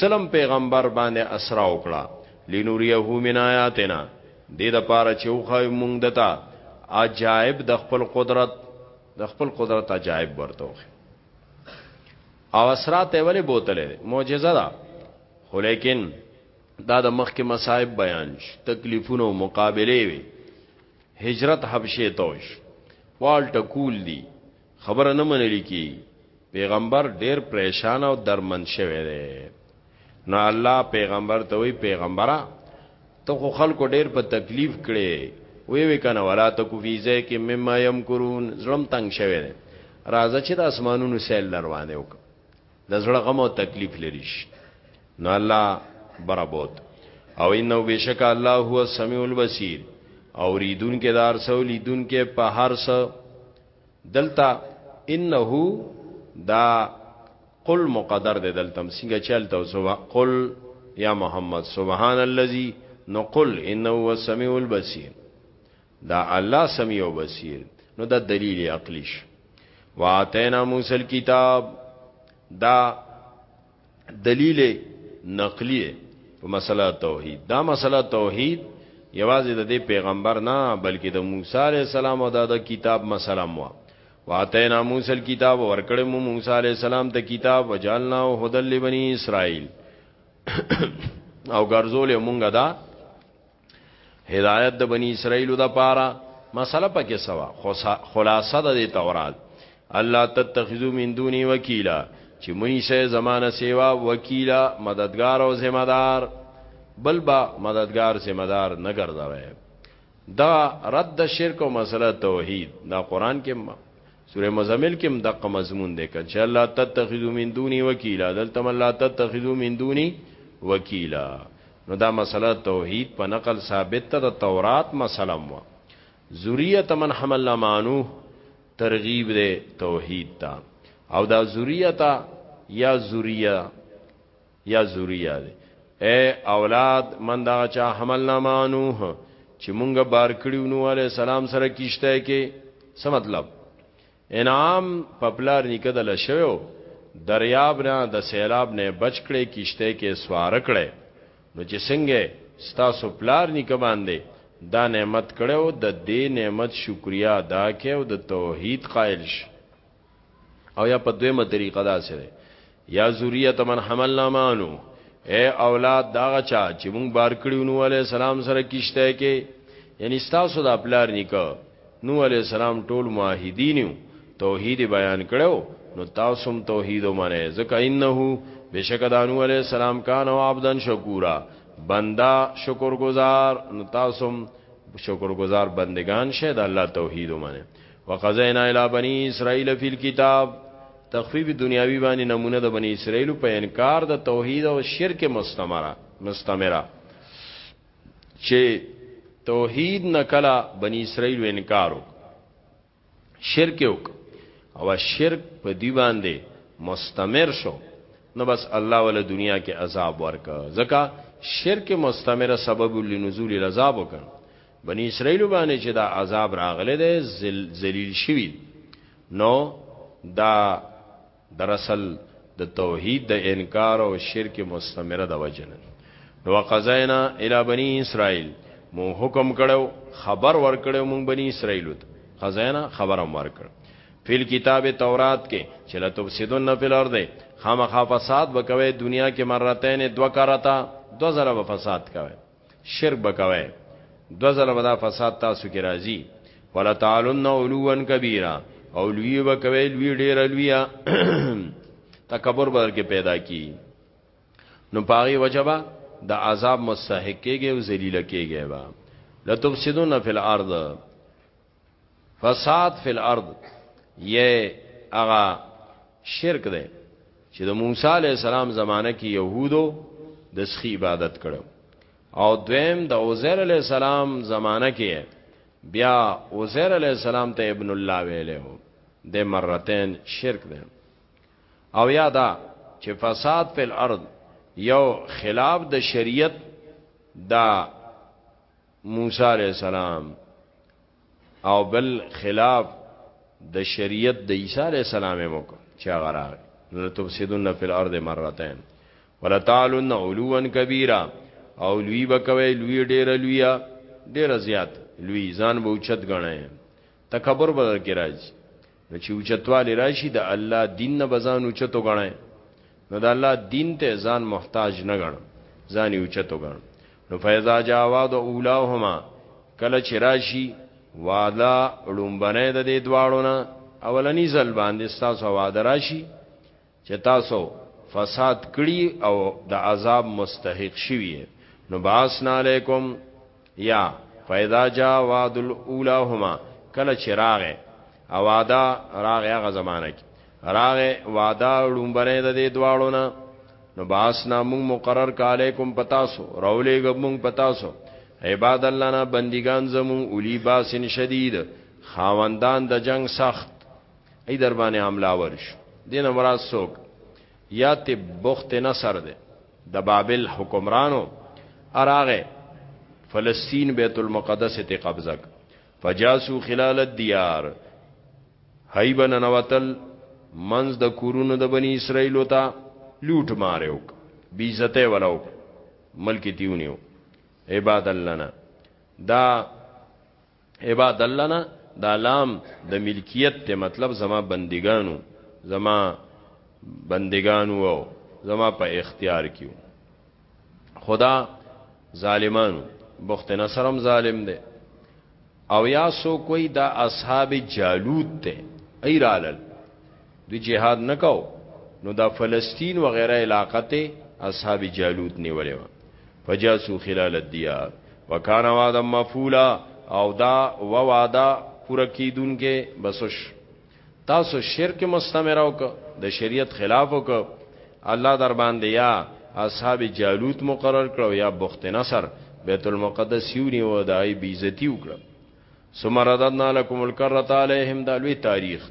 سلم پیغمبر باندې اسرا وکړه لنوریه من آیاتنا دې د پاره چې وخایو مونږ دتا عجائب د خپل قدرت د خپل قدرت عجائب ورته وخه او اسرا ته ولې بوتلې معجزه ده خو لیکن دا د مخکې مصائب بیان شي تکلیفونه او مقابله وي هجرت حبشه توش وال ټکول دي خبره نه منل کی پیغمبر ډیر پریشان او درمن شوی دی نو الله پیغمبر ته وی پیغمبره ته خو خلکو ډیر په تکلیف کړي وی وی کنه ولا تکو فی زیک مما یمکرون ظلم تنگ شوی دی راځه چې د اسمانونو سیل لروانه وک د زړه غم او تکلیف لري شي نو الله برابوت او انه بشک الله هو السمیع البصیر او ریدون کې دار سو لیدون کې په هر څه دلته انه دا قل مقدر ده دلته څنګه چلته وسوا قل یا محمد سبحان الذي نقل انه هو السميع البصير دا الله سميع او بصير نو دا دلیل عقلی شو واتینا موسی الكتاب دا دلیل نقلی په مسله توحید دا مسله توحید یوازې د دې پیغمبر نه بلکې د موسی علی السلام او د کتاب مسله مو واتینا موسی الكتاب ورکړې مو موسی علی السلام ته کتاب وجالنا او هدل لبنی اسرائیل او ګرځولې مونږه دا هدایت د بنی اسرائیل د پاره مسله پکې سوا خلاصه د تورات الله تتخذو من دوني وکیلا چې مونږ سه زمانہ سیوا وکیلا مددگار او ذمہ دار بل با مددگار ذمہ دار نه ګرځوي دا رد شرک او مسله توحید دا قران کې سوره مزمل کې هم دغه مضمون دی کله چې الله تتخذو من دوني وکیلا دلته الله تتخذو من دوني وکیلا نو دا مسله توحید په نقل ثابت ته د تورات مسله مو ذریه من حملنا مانو ترغیب دی توحید ته او دا ذریه یا ذریه یا ذریه دی اے اولاد من دا چا حملنا مانوه چې مونږه بار کړیو نو علی السلام سره کیشته کې څه مطلب انعام پپلار نکد لشو دریاب نه د سیلاب نه بچ کړي کیشته کې سوار کړي نو چې څنګه ستاسو پلار نک باندې دا نعمت کړو د دې نعمت شکریا ادا کړي او د توحید قائل شي او یا په دویمه طریقه دا سره یا ذریه من حملنا مانو اے اولاد داغه چا چې مونږ بار کړیو نو علی السلام سره کیشته کې یعنی تاسو د خپلار نکاح نو علی السلام ټول موحدینو توحید بیان کړو نو تاسو هم توحید ومنه ځکه انه بشک دانو علی السلام کان او عبدن شکورا بندا شکر گزار نو تاسو هم شکر گزار بندگان شه د الله توحید ومنه وقزینا الی بنی اسرائیل فی الكتاب تخفیف دنیاوی باندې نمونه د بنی اسرائیل په انکار د توحید او شرک مستمره مستمره چې توحید نکلا بنی اسرائیل انکارو شرک وک او شرک په دی باندې مستمر شو نو بس الله ول دنیا کې عذاب ورک زکه شرک مستمره سبب لنزول العذاب وکړ بنی اسرائیل باندې چې دا عذاب راغله ده ذلیل شوی نو دا دراصل د توحید د انکار او شرک مستمره د وجنه نو قزینا الی بنی اسرائیل مو حکم کړو خبر ور کړو مون بنی اسرائیل ته قزینا خبر هم ور کړ فل کتاب تورات کې چې لا تفسدون فی الارض خامخا فساد وکوي دنیا کې مرتين دوه کرتا دو ضرب فساد کوي شرک به کوي دو ځله به دا فساد تاسو کې راځي ولا تعالن علوا کبیره او لوی به کوي لوی ډیر لوی تکبر به کې پیدا کی نو پاغي وجبا د عذاب مستحق کېږي او ذلیل کېږي با لتفسدون فی الارض فساد فی الارض یې هغه شرک دی چې د موسی علی السلام زمانه کې يهودو د سخی عبادت کړو او دویم د عزیر علی السلام زمانه کې بیا عزیر علی السلام ته ابن الله ویلو د مرتين شرک دی او یادا چې فساد په الارض یو خلاف د شریعت دا موسی علی السلام او بل خلاف د شریعت د عیسی علی السلام مو چې هغه راغی نو تفسدون فی الارض مرتين ولا تعلن علوا کبیره او لوی بکوي لوی ډیر لوی ډیر زیات لوی ځان به اوچت غنئ تکبر بدل کې راځي نو چې اوچتوالی راشي د الله دین نه بزان اوچت وګڼي نو د الله دین ته ځان محتاج نه ګڼم ځان یې اوچت وګڼم نو فیضا جا وعد اولاهما کله چې راشي وعده لومبنه د دې دواړو نه اولنی ځل باندې تاسو وعده راشي چه تاسو فساد کړي او د عذاب مستحق شوي یې نو بعثنا علیکم یا فاذا جاء وعد الاولاهما کله چې راغې او وعده راغې هغه زمانه کې راغې وعده ړومبنه د دې دواړو نه نو بعثنا موږ مقرر کالیکم پتاسو راولېګ موږ پتاسو عباد الله نه بندگان زمون اولی باسن شدید خاوندان د جنگ سخت ای در باندې عملاور شو دین مراد سوک یا تی بخت نصر ده د بابل حکمرانو اراغه فلسطین بیت المقدس ته قبضه فجاسو خلال الديار هیبن نوتل منز د کورونو د بنی اسرائیل ته لوټ ماریو بی عزته ولو ملک دیونیو عباد لنا دا عباد الله نه دا لام د ملکیت ته مطلب زما بندګانو زما بندگانو او زما په اختیار کیو خدا ظالمانو بخت نصرم ظالم دی او یا سو کوئی دا اصحاب جالوت ته ایرالل د جهاد نکاو نو دا فلسطین و غیره علاقه ته اصحاب جالوت نیولې و فجاسو خلال الدیار وکان وعدا مفعولا او دا و وعده پوره کیدونکې بسش تاسو شرک مستمر او د شریعت خلاف وک الله در باندې یا اصحاب جالوت مقرر کړو یا بخت نصر بیت المقدس یونی و دای بیزتی وکړه ثم رددنا لكم الكرة عليهم دا لوی تاریخ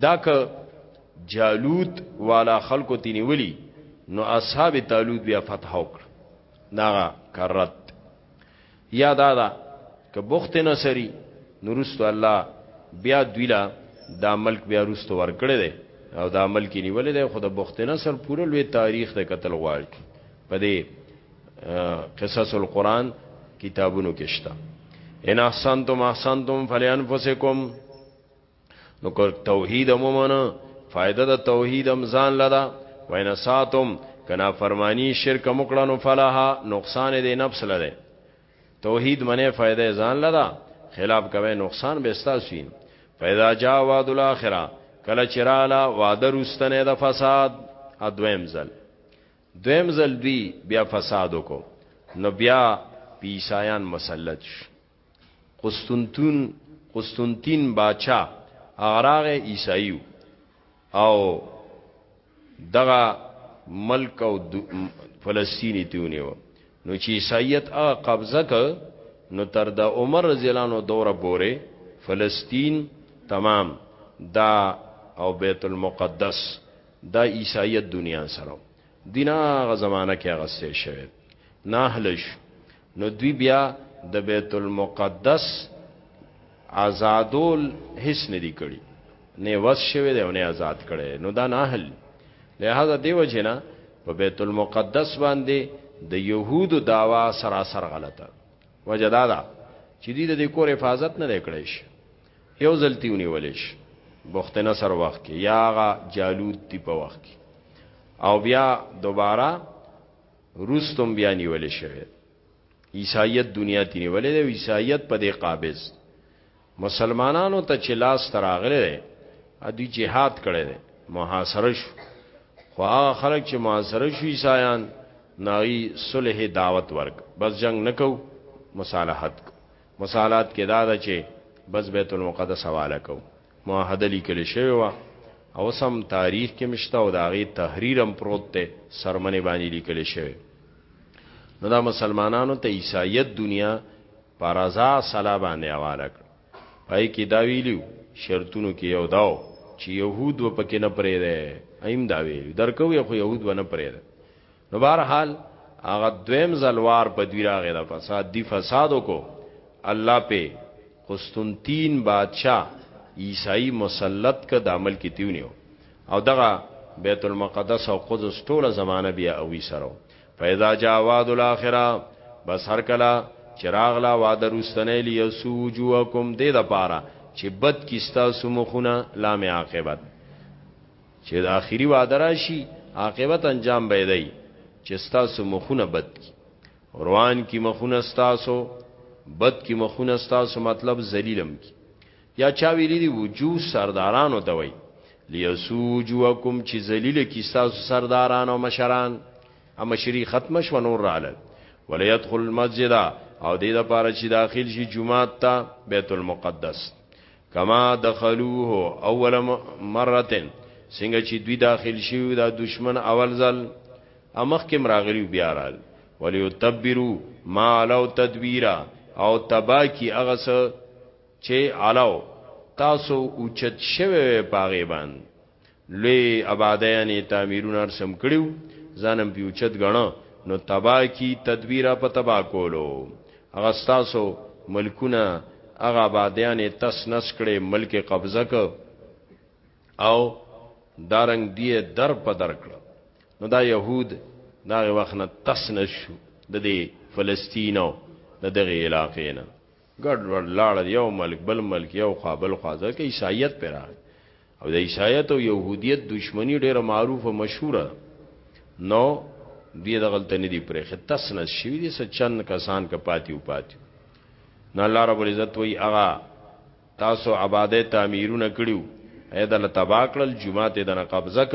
دا که جالوت والا خلکو تینولی نو اصحاب تالوت بیا فتح وکړ ناغا کرت یا دادا که بخت نصری نورستو الله بیا دویلا دا ملک بیا روستو ورکړی دی او دا ملک نیولې دی خو د بخت نصر پوره لوی تاریخ د قتل غواړي په دې قصص القرآن کتابونو کې شته ان احسنتم احسنتم فلانفسکم نو که توحید مومنه فائدہ د توحید هم ځان لدا وینا ساتم کنا فرمانی شرک مکړنو فلاها نقصان دې نفس لده توحید منه فائدہ ځان لدا خلاف کوي نقصان به استاسین فاذا جاء وعد الاخره کله چرالا وعده رستنه د فساد ادویم زل دویم زل دی بیا فساد وکړو نو بیا پیسایان مسلط شو قسطنطین قسطنطین باچا اغراغه عیسایو او دغه ملک او فلسطینی تیونیو نو چې عیسایت هغه قبضه ک نو تر د عمر رضی الله عنه دوره پورې فلسطین تمام دا او بیت المقدس دا عیسایت دنیا سره دینا غ زمانہ کې غسته شوی ناهلش نو دوی بیا د بیت المقدس آزادول هیڅ نه دی کړی نه وس شوی دی او نه آزاد کړي نو دا نه حل لہذا دیو جنا په بیت المقدس باندې د يهودو داوا سراسر غلطه وجدادا چې دې د کور حفاظت نه کړی شي یو ځلتی ونیول شي بخت نصر وخت کې یا غا جالوت دی په وخت کې او بیا دوباره روستم بیا نیول شوی عیسایت دنیا تی نیولې دی عیسایت په دې قابض مسلمانانو ته چې لاس تراغله دی ا دوی جهاد کړي دی محاصره شو خو هغه خلک چې محاصره شو عیسایان ناغي صلح دعوت ورک بس جنگ نکو مصالحت مصالحت کې دا ده چې بس بیت المقدس حواله کو معاهده لیکل شوی و او سم تاریخ کې مشته او داغه تحریر هم پروت ته سرمنه باندې لیکل شوی نو دا مسلمانانو ته عیسایت دنیا پرازا صلا باندې حواله کړ پای کې دا ویلو شرطونو کې یو داو چې يهود و پکې نه پرې ده ایم دا ویلو درکو یو يهود و نه پرې ده نو بهر حال هغه دویم زلوار په دوی راغی دا فساد دی فسادو کو الله په قسطنطین بادشاہ عیسائی مسلط ک د عمل کې تیونیو او دغه بیت المقدس او قدس ټوله زمانہ بیا اوی سره فاذا جاء وعد الاخره بس هر کلا چراغ لا وعده رستنه لیسو وجوهکم دې د پاره چې بد کیستا سمخونه لام عاقبت چې د اخیری وعده راشي عاقبت انجام به دی چې ستاسو مخونه بد کی روان کی مخونه ستاسو بد کی مخونه ستاسو مطلب ذلیلم کی یا چا ویلی دی وجو سردارانو ته وای لیسوجوکم چې ذلیل کی ستاسو سرداران او مشران اما شری ختم شو نور رااله وليدخل المسجد او دې لپاره چې داخل شي جمعه ته بیت المقدس کما دخلوه اول مرتين څنګه چې دوی داخل شوی دا دشمن اول ځل امخ کې مراغلی بیا رال وليتبرو ما لو تدبیرا او تبا کی هغه څه چې علاو تاسو اوچت شوی پاغه باندې لوی آبادیان یې تعمیرونه هر سم کړي وو، ځان هم پې اوچت ګڼه، نو تباه کي تدبیره په تباه کولو. هغه ستاسو ملکونه، هغه آبادیان یې تس نس کړې، ملک یې قبضه کړ او دا رنګ دوی یې در په در کړل. نو دا یهود د هغه وخت نه تس نس شو، د دې فلسطین او د دغې علاقې نه ګډ وډ لاړل، یو ملک بل ملک، یو خوا بل خوا، ځکه عیسایت پرې راغی. او د عیسایت او یهودیت دشمنی ډیره معروف او مشهوره ده نو دی دغلته ندی پرېخه تس نس شوی دی څه چند کسان که پاتې او پاتې نو الله رب العزت وی هغه تاسو آباده تعمیرونه کړیو اې دل تبا کړل جمعه ته دنه قبضه ک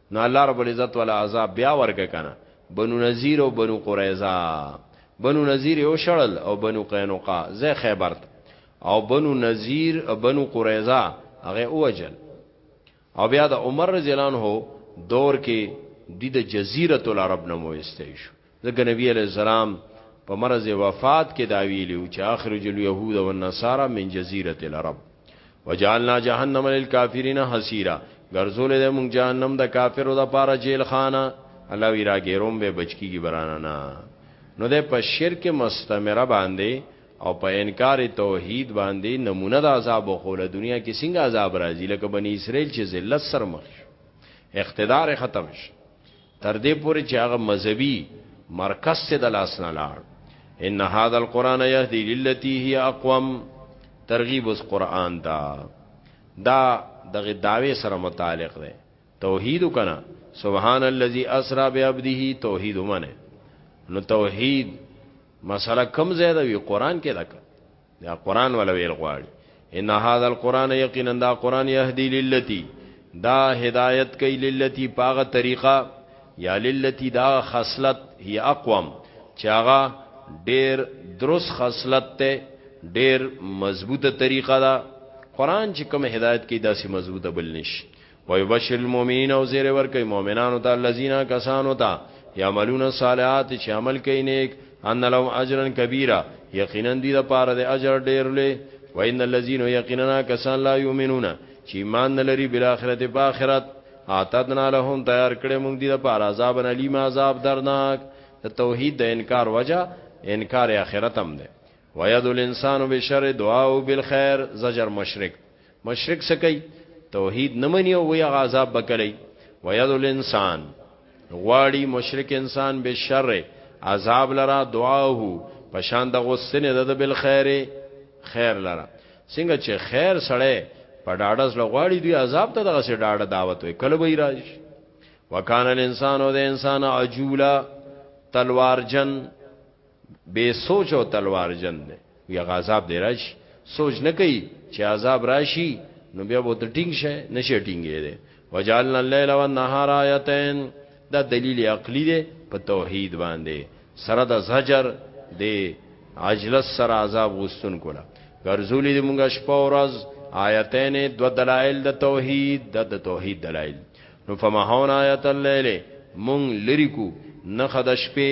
نو الله رب العزت ولا عذاب بیا ورک کنه بنو نذیر او بنو قریظه بنو نذیر یو شړل او بنو قینقاع زه خیبر او بنو نذیر او بنو قریظه هغه اوجل او بیا د عمر رضی الله عنه دور کې د جزیره العرب نمو استې شو ځکه نبی علیه السلام په مرض وفات کې دا ویلي و چې اخرج اليهود والنصارى من جزيره العرب وجعلنا جهنم للكافرين حسيرا ګرځول د مونږ جهنم د کافرو د پاره جیل خانه الله وی راګیروم به بچکیږي برانه نه نو د په شرک مستمره باندې او په انکار توحید باندې نمونه د عذاب خوله دنیا کې څنګه عذاب راځي لکه بنی اسرائیل چې ذلت سر مخ اقتدار ختم شي تر دې پورې چې هغه مذهبي مرکز څخه د لاس نه لاړ ان هاذا القران يهدي للتي هي اقوم ترغیب اس قران دا دا دغه داوی سره متعلق دی توحید کنا سبحان الذي اسرا بعبده توحید منه نو توحید مسله کم زیاده وی قران کې دا دا قران ولا ویل غواړي ان هاذا القران یقینا دا قران يهدي للتي دا هدایت کوي للتي پاغه طریقه یا للتي دا خصلت هي اقوام چاغه ډیر درس خصلت ته ډیر مضبوطه طریقه دا قران چې کوم هدایت کوي دا سي مضبوطه بل نشي وای بشر المؤمنین او زیر ور کوي مؤمنانو ته الذين کسانو ته یعملون الصالحات چې عمل کوي نیک ان لهم اجرا کبیره یقینا دې د پاره د اجر ډیر لوی و ان الذين یقینا کسان لا یؤمنون چې ایمان نه لري بل اخرت په اخرت اعتدنا لهم تیار کړې موږ دې د پاره عذاب نه لیم عذاب درناک د توحید د انکار وجه انکار اخرت هم ده ويد الانسان بشر دعاء بالخير زجر مشرک مشرک څه کوي توحید نه مني او وی هغه عذاب به کوي ويد الانسان غواړي مشرک انسان به شر عذاب لرا دعاه پشان د غسنه د بل خیر خیر لرا څنګه چې خیر سړی په ډاډه سره غواړي دوی عذاب ته دغه سره ډاډه دعوت وي کله به راځي وکانه الانسان او د انسان عجولا تلوار جن بے سوچ او تلوار جن دی وی غذاب دی راشي سوچ نه کوي چې عذاب راشي نو بیا وو ته ټینګ شي نشه ټینګې دی وجعلنا الليل والنهار آیتین دا دلیل عقلی دی په توحید باندې سره د زجر دی عجلس سره عذاب غستون کولا ګرځولې د مونږه شپه ورځ آیتین دو دلائل د توحید د دا توحید دلائل نو فمحون آیت الليل مونږ لری کو نخد شپې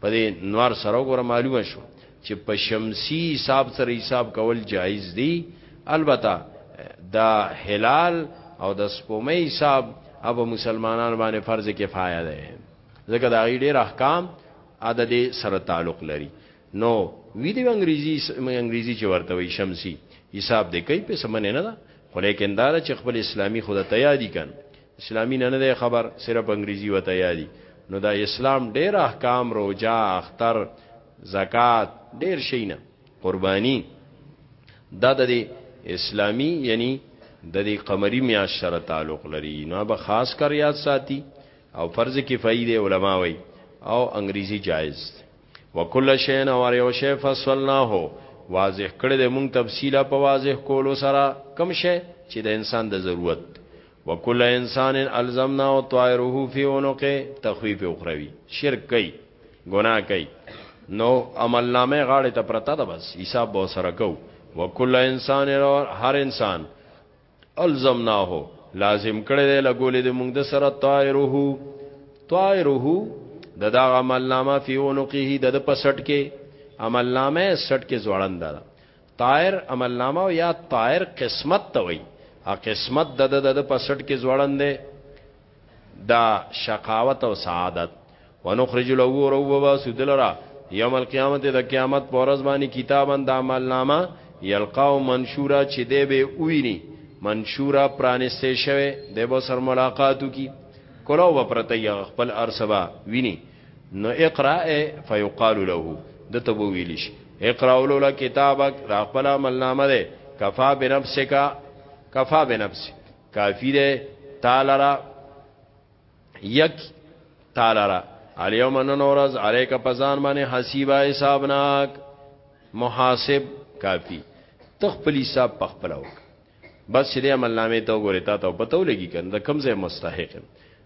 په دې نوار سره وګوره معلومه شو چې په شمسی حساب سره حساب کول جایز دی البته دا هلال او د سپومې حساب اب مسلمانان باندې فرض کفایه ده ځکه دا غي ډېر احکام عدد سره تعلق لري نو وی دی انګریزي انګریزي چې ورته وي شمسی حساب دې کوي په سمنه نه ده خو لیکن دا چې خپل اسلامي خود ته یادی کن اسلامی نه نه خبر صرف انګریزی وته یادی نو دا اسلام ډیر احکام روجا اختر زکات ډیر شینه قربانی دا د اسلامی یعنی د دې قمری میاش سره تعلق لري نو به خاص کر یاد ساتي او فرض کفایي دی علما وي او انګریزي جایز وکل شین اور یو شی فصلناه واضح کړی د مونږ تفصیلا په واضح کولو سره کم شی چې د انسان د ضرورت وکل انسان الزمنا او طائره فی عنقه تخویف اخروی شرک کوي ګناه کوي نو عمل نامه غاړه ته پرتا ده بس حساب به سره کو وکل انسان هر انسان الزمنا هو لازم کړي دی لګولې د موږ د سره طائره طائره د دا عمل نامه فی عنقه د پسټ کې عمل نامه سټ کې ځوړند ده طایر عملنامه او یا طایر قسمت ته وایي. او قسمت د ده د ده په سټ کې ځوړند دی د شقاوت او سعادت. ونخرج له او راوباسو ده لره یوم القیامت د قیامت په ورځ باندې کتابا د عملنامه یلقاه منشورا چې دی به وویني منشورا پرانستی شوی دی به سر ملاقات وکړي کلو به پرته یې خپل ارسبه ویني نو اقرا فیقال له د تبو ویل شي اقرا ولول کتابک را خپل عمل نامه ده کفا بنفسک کفا بنفس کافی ده تعالی را یک تعالی را الیوم نورز علیک پزان باندې حسیبا حسابناک محاسب کافی تخپل حساب پخپلو بس دې عمل نامه ته وګورې تا ته پته ولګي کنه کم ځای مستحق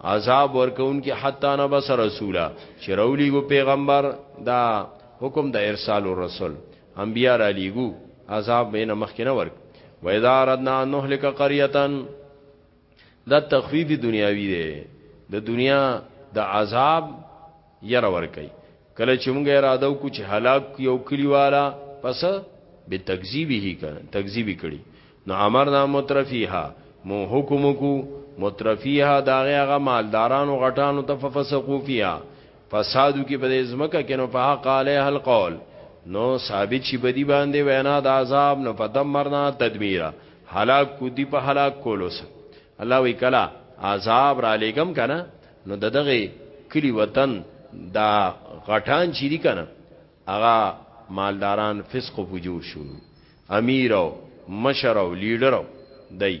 عذاب ورکون کې حتا نه بس رسولا چې رولی ګو پیغمبر دا حکم د ارسال الرسل انبیاء را لیګو عذاب به نه مخ کې نه ورک و اذا ردنا نهلك قريه دا تخفیف دنیاوی دی د دنیا د عذاب ير ور کوي کله چې موږ اراده وکړو چې هلاک یو کلیوالا پس به تکذیبی هی کړه تکذیبی کړي نو امرنا مترفیها مو حکم کو مترفیها داغه هغه مالدارانو غټانو تففسقو فیها فسادو کې په ځمکه کې نو په قاله هل قول نو ثابت شي بدی باندې وینا د عذاب نو فدمرنا تدمیرا هلاک کو دی په هلاک کولو سره الله وی کلا عذاب را لګم کنه نو دغه کلی وطن دا غټان چي دي کنه اغا مالداران فسق او فجور شروع امیر او مشر او لیډر او دای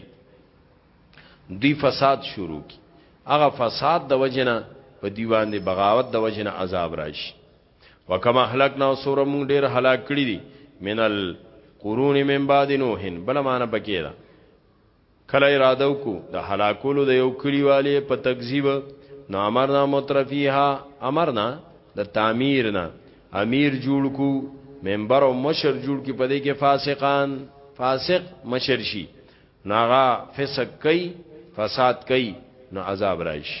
دی فساد شروع کی هغه فساد د وجنه په دیوان دی بغاوت د وجنه عذاب راشي وکما هلاکنا سور مون ډیر هلاک کړی دي منل قرون من بعد نوحن بل معنا بکیرا کله اراده وکړو د هلاکولو د یو کلیوالې په تکذیب نو امرنا مترفیها امرنا د تعمیرنا امیر جوړ کو منبر او مشر جوړ کی پدې کې فاسقان فاسق مشر شي ناغا فسق کوي فساد کوي نو عذاب راشي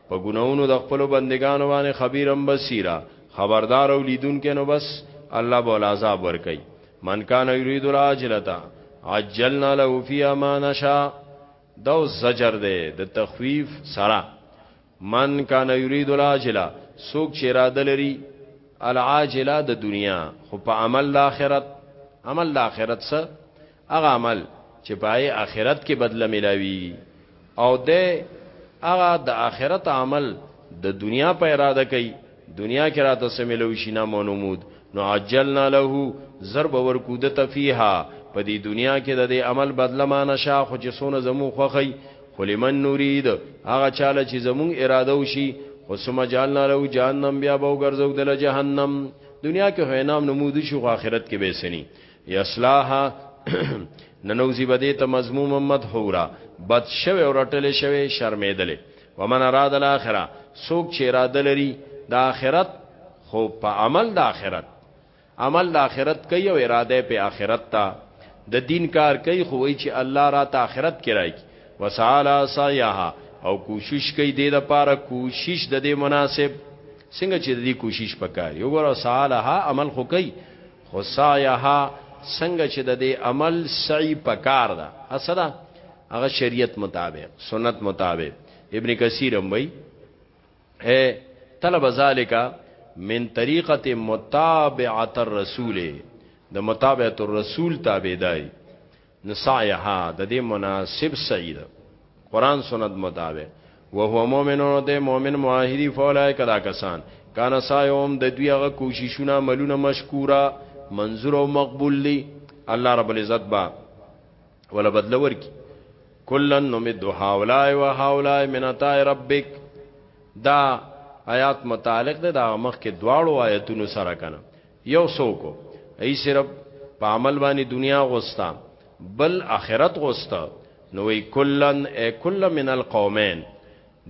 په ګناهونو د خپلو بندګانو باندې خبيرم بصيرا خبردار او لیدونکې نو بس الله به عذاب ور کوي من کان یرید العاجلتا عجلنا له فی ما نشا دا زجر دی د تخفیف سره من کان یرید العاجلا سوک چې را دلري العاجلا د دنیا خو په عمل د آخرت عمل د آخرت سره هغه عمل چې په هغه آخرت کې بدله ملاویږي او دی هغه د آخرت عمل د دنیا په اراده کوي دنیا کې راته سملو شي نه مونمود نو عجلنا له ضرب ورکو د تفیها په دې دنیا کې د دې عمل بدله ما نشا خو چې سونه زمو خوخی خو لمن نورید هغه چاله چې زمون اراده وشي خو سم جعلنا له جهنم بیا به ګرځو د جهنم دنیا کې هینام نمود شو آخرت کې به سني یصلاها ننوزی بده ته مضموم مدحورا بد شوه او رټل شوه شرمېدل ومن اراد الاخره سوک چې اراده لري د اخرت خو په عمل د اخرت عمل د اخرت کوي او اراده په اخرت ته د دین کار کوي خو وی چې الله را ته اخرت کې راځي وسالا سایها او کوشش کوي د لپاره کوشش د دې مناسب څنګه چې د دې کوشش پکاري وګوره سالها عمل خو کوي خو سعیها څنګه چې د دې عمل سعی پکار ده اسدا هغه شریعت مطابق سنت مطابق ابن کثیر هم وای اے طلب ذالک من طریقه متابعه الرسول د متابعه الرسول تابعدای نسایها د دې مناسب سعید قران سنت مطابق وهو مؤمنون د مؤمن معاهدی فولای کدا کسان کان سایوم د دوی هغه کوششونه ملونه مشکورا منظور او مقبول لی الله رب العزت با ولا بدل ورکی کلن نمد هاولای و هاولای من عطا ربک دا آیات متعلق ده دا مخ کې دواړو آیتونو سره کنه یو څوک ای صرف په عمل باندې دنیا غوستا بل اخرت غوستا نو وی کلن ای کل من القومین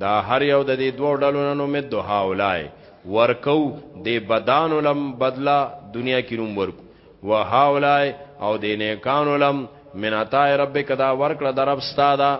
دا هر یو د دې دوه ډلو نه نو مد هاولای ورکو د بدان لم بدلا دنیا کې نوم ورکو وهاولای او د نیکانو لم من عطا ربک دا ورکړه درب ستاده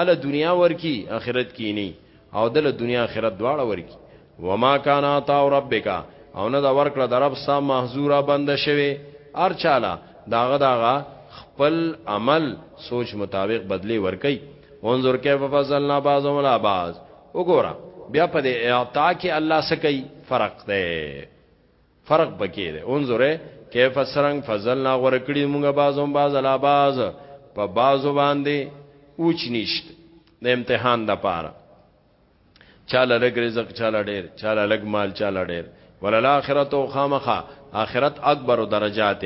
ال دنیا ورکی اخرت کې نه او دله دنیا آخرت دواړه ورکی وما کان عطا ربک او نه دا ورکړه د رب سا محظوره بند شوی ار چاله داغه داغه خپل عمل سوچ مطابق بدلی ورکی انظر کیف فضلنا بعضهم علی بعض وګوره بیا په اعطا کې الله سکی فرق ده فرق پکې دی انظره کیف سرنګ فضلنا غور کړی مونږه بازو باز لا باز په بازو باندې اوچ نشت د امتحان د پاره چاله لګ رزق چاله ډیر چاله لګ مال چاله ډیر ولل اخرت او خامخه اخرت اکبر درجات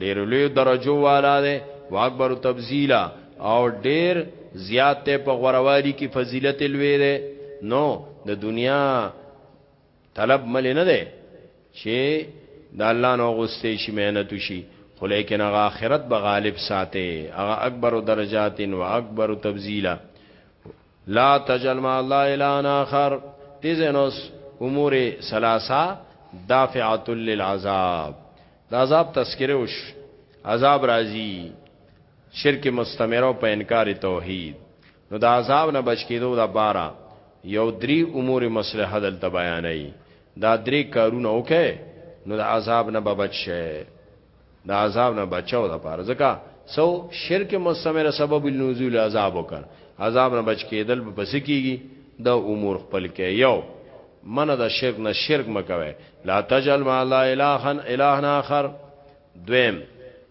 ډیر لوی درجو والا ده او اکبر تبذیلا او ډیر زیات ته په غوروالی کې فضیلت لوی ده نو د دنیا طلب مل نه دی چې د الله نو غوستې شي مهنت شي خو لیکن هغه آخرت به غالب ساته هغه اکبر درجات و اکبر تبذیلا لا تجل ما الله الا اخر تزنس امور ثلاثه دافعه للعذاب دا عذاب تذکره وش عذاب راځي شرک مستمر او په انکار توحید نو د عذاب نه بچ کېدو د پاره یو درې امور مصلحه دلته بیانوي دا درې کارونه وکړي نو د عذاب نه به بچ شي د عذاب نه بچاو د پاره ځکه سو شرک مستمر سبب النزول عذاب وکړ عذاب نه بچ کېدل به پس کیږي د امور خپل کې یو من د شرک نه شرک مکوي لا تجل ما لا الهن الهنا اخر دویم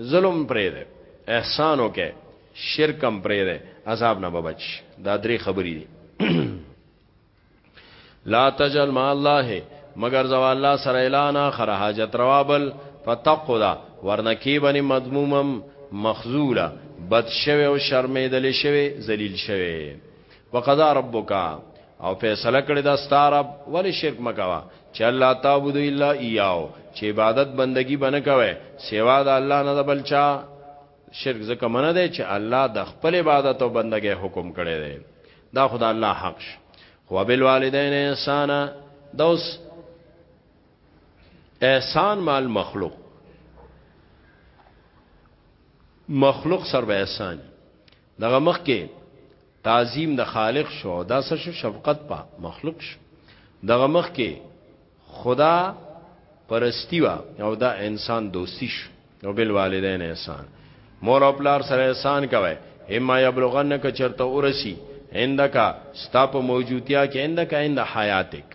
ظلم پرېده احسان وکه شرکم پرېده عذاب نه بچ دا درې خبرې دي لا تجل ما الله مگر زو الله سره اعلان اخر حاجت روابل فتقدا ورنکی بنی مضمومم مخذولا بد شوه او شرمې دل شوه ذلیل شوه وقضا ربک او فیصله کړی دا ستاره ولی شرک مکوا چې الله تعبد الا ایاو چې عبادت بندگی بنه کوي سوا د الله نه بلچا شرک زکه منه دی چې الله د خپل عبادت او بندګۍ حکم کړی دی دا خدای الله حق ش خو بل والدین احسان دوس احسان مال مخلوق مخلوق سر به احسان دغه مخ کې تعظیم د خالق شو او دا څه شو شفقت په مخلوق شو دغه مخ کې خدا پرستی وا او دا انسان دوستی شو او بل والدین احسان مور او پلار سره احسان کوي اما یبلغنک چرته اورسی عندکا ستا په موجودتیا کې عندکا عند حیاتک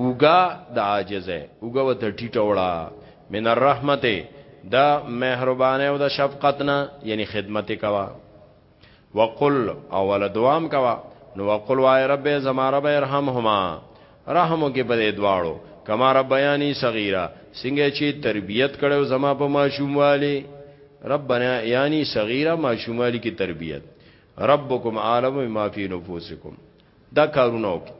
اوګه د عاجزه اوګه وت ټیټه وړه من الرحمت د مهربانه او د شفقتنا یعنی خدمت کوا وقل اول دوام کوا نو وقل وای رب زما رب ارحمهما رحمو کې په دې دواړو کما رب بیانی صغیره څنګه چې تربیت کړو زما په ماشوموالي ربنا یعنی صغیره ماشوموالي کې تربیت ربکم عالم ما فی نفوسکم دا کارونه وکړي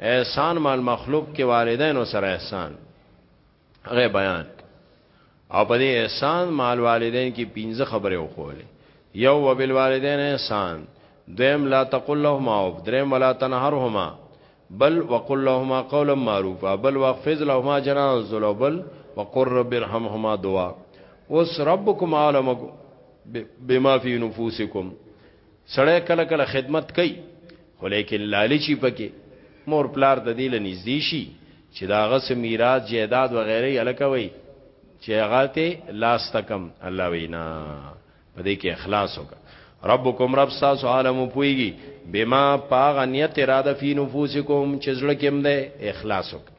احسان مال مخلوق کې والدینو سره احسان هغه بیان او په دې احسان مال والدین کې پنځه خبره وکولې یو وبالوالدین احسان دویم لا تقل لهما او دریم ولا تنهرهما بل وقل لهما قولا معروفا بل واخفض لهما جناح الذل بل وقر رب ارحمهما دعا اوس ربکم عالم بما فی نفوسکم سړی کله کله خدمت کوي خو لیکن لالچی پکې مور پلار ته دی لنږدې شي چې دا غس میراث جیداد و غیره الکوي چې هغه ته لاس تکم الله وینا په دې کې اخلاص وکړه ربکم رب ساس عالم پویږي بما پاغ نیت اراده فی نفوسکم چې زړه کې هم ده اخلاص وکړه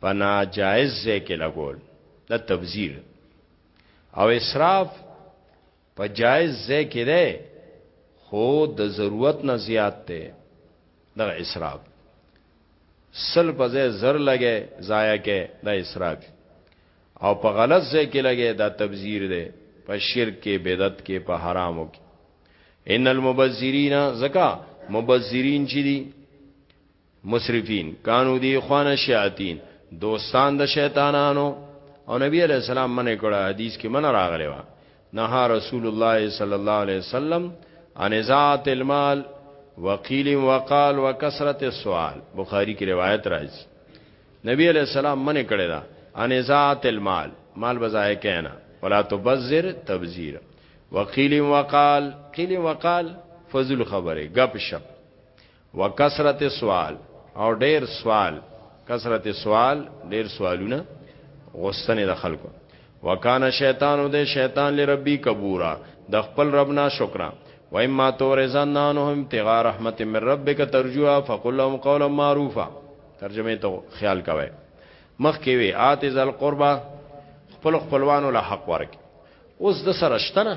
په ناجایز ځای کې لګول دا تبذیر او اسراف په جایز ځای کې ده خو د ضرورت نه زیات ده دا اسراف سل په ځای زر لګي ضایع کې دا اسراف او په غلط ځای کې لګي دا تبذیر ده په شرک کې بدعت کې په حرامو کې ان المبذرین زکا مبذرین چې دي مسرفین کانو دی اخوان الشیاطین دوستان د شیطانانو او نبی علیہ السلام منع کړه حدیث کې منع راغلی و نه رسول الله صلی الله علیه وسلم عن ازاعت المال وقیل وقال وکثرت السوال بخاری کی روایت راځي نبی علیہ السلام منع کړی دا عن ازاعت المال مال بزای کینا ولا تبذر تبذیر وقیل وقال قیل وقال فضل خبره غب شپ وکثرت سوال او ډیر سوال کثرت سوال ډیر سوالونه غوستنه د خلکو وکانه شیطان او د شیطان لربی کبورا د خپل رب نه شکر و اما تورزن انهم تغا رحمت من ربک ترجوا فقل لهم قولا معروفا ترجمه ته خیال کوي مخ کې وی آت ذل قربا خپل خپلوانو له حق ورک اوس د سرشتنه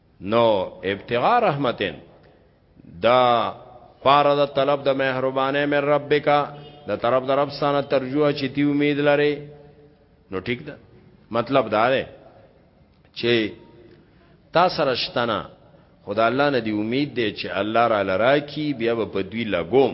نو ابتغاء رحمتن دا پار د طلب د مهربانه مې ربک د طرف د رب سره ترجوه چې دی امید لري نو ټیک ده مطلب دا دی چې تا سره شتنه خدا الله نه دی امید دی چې الله را لرا کی بیا په دوی لګوم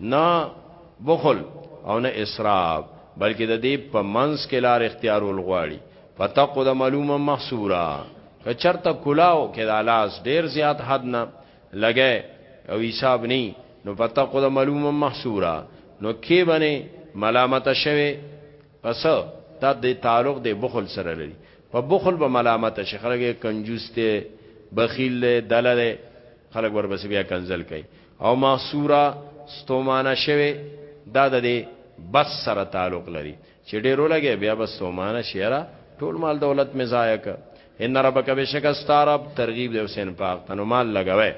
نه بخل او نه اسراف بلکې د دې په منځ کې لار اختیارول غواړي فتقو د معلومه محصورا که چرته کلاو کې د لاس ډیر زیات حد نه لګي او حساب نه نو فتقو د معلومه محصورا نو کې باندې ملامت شوه پس دا د تعلق د بخل سره لري په بخل به ملامت شي خلګه کنجوس ته بخیل دلاله خلګ وربس بیا کنزل کوي او محصوره ستومانه شوه دا د دې بس سره تعلق لري چې ډیرو لګي بیا بس ستومانه شهره ټول مال دولت می ضایع ک ان ربک بشک استارب ترغیب د حسین پاک تنو مال لګوي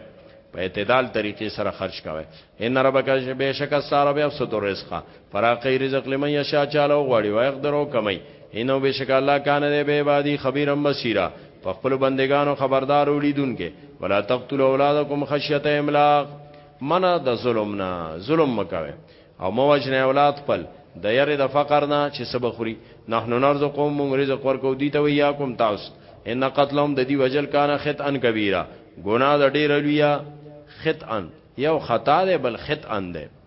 په اعتدال طریقې سره خرج کوي ان ربک بشک استارب یبسط الرزق فراقی رزق لمن یشا چاله غواړي وای قدرو کمی انو بشک الله کان دې به عبادی خبیرم بصیرا په خپل بندگانو خبردار ولیدونکې ولا تقتلوا اولادکم خشیت املاق منه د ظلم نه ظلم مکوي او موجنه اولاد خپل د یری د فقر نه چې سبا خوري نحنو نرزقهم مون رزق ورکو دي ته ویا کوم تاسو ان قتلهم د دی وجل کان خطا کبیره ګناه د ډیر لویا خطا یو خطا ده بل خطا ده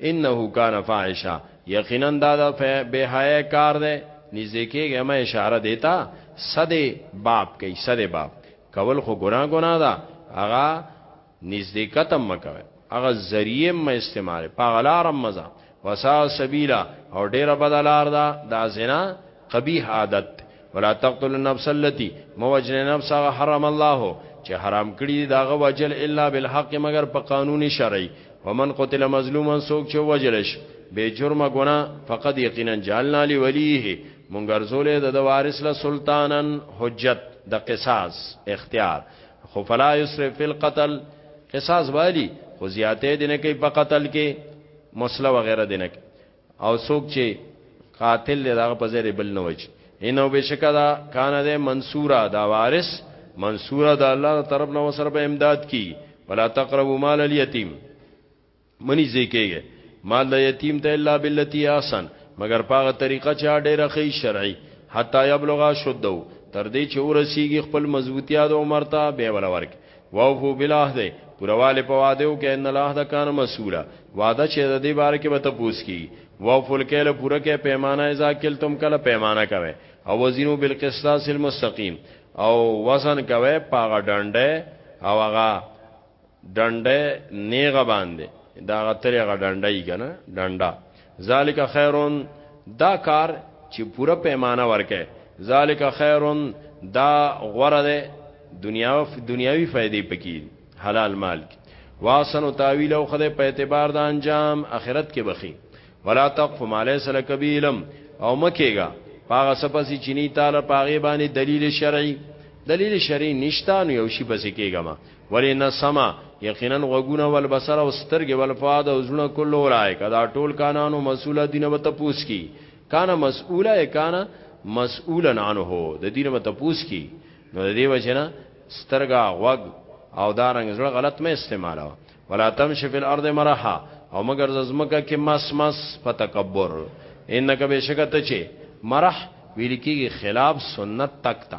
انه کان فاحشه یقینا دا د به حیا کار دی نزدیکیږي ما اشاره دیتا صد باب کوي صد باب کول خو ګناه ګناه ده هغه نزدیکت مکوي هغه ذریعہ م استعمال پاغلارم مزه وسا سبیلا او ډیره بدلار ده دا زنا قبیح عادت ولا تقتل النفس التي موجن نفس حرم الله چې حرام کړی دا غو وجل الا بالحق مگر په قانوني شرعي ومن قتل مظلوما سوک چې وجلش به جرم ګنا فقد یقینا جعلنا لوليه مونږرزولې د وارث له سلطانن حجت د قصاص اختیار خو فلا یسرف فی القتل قصاص والی خو زیاته دینه کې په قتل کې مسله وغیرہ دینه کې او څوک چې قاتل دی داغه په ځای بل نه وجه انه بشکا دا کان ده منصورا دا وارث منصورا دا الله طرف نو سره به امداد کی ولا تقربوا مال اليتيم منی زیکیږي مال د یتیم ته الا بالتی احسن مگر پاغه طریقه چا ډیره خی شرعي حتا یبلغ شدو تر دې چې ورسیږي خپل مضبوطیا د عمر ته به ولورک ووفو بالعهد پرواله په وعده او کې ان الله د کان مسوله وعده چې د دې بار کې به تپوس کی ووفو الکیل پوره کې پیمانه اذا کلتم کله پیمانه کوي او وزنو بالقسطاس المستقیم او وزن کوي پاغه ډنډه او هغه ډنډه نیغه باندې دا غتره غ ډنډه یې کنه ډنډه ذالک خیرون دا کار چې پوره پیمانه ورکه ذالک خیرون دا غوره ده دنیا دنیاوی فائدې پکې حلال مال کې واسن او تاویل او خدای په اعتبار د انجام اخرت کې بخي ولا تقف ما ليس لك بيلم او مکیګا پاغه سپسی چینی تعالی پاغه باندې دلیل شرعي دلیل شرعي نشتا نو یو شی بس کېګما ولی نه سما یقینا غوګونه ول بصر او سترګې ول فاد او زړه کله اولای کدا ټول کانانو مسوله دینه وت پوس کی کانا مسؤولا کانا مسؤولن عنه د دینه وت پوس کی نو دی وجنا سترګا غوګ او دارنګ زړه غلط مې استعماله ولا تمشي فی الارض مرحا او مگر زمکه کې مس مس په تکبر انک بشکته چی مرح ویل کیږي خلاف سنت تک تا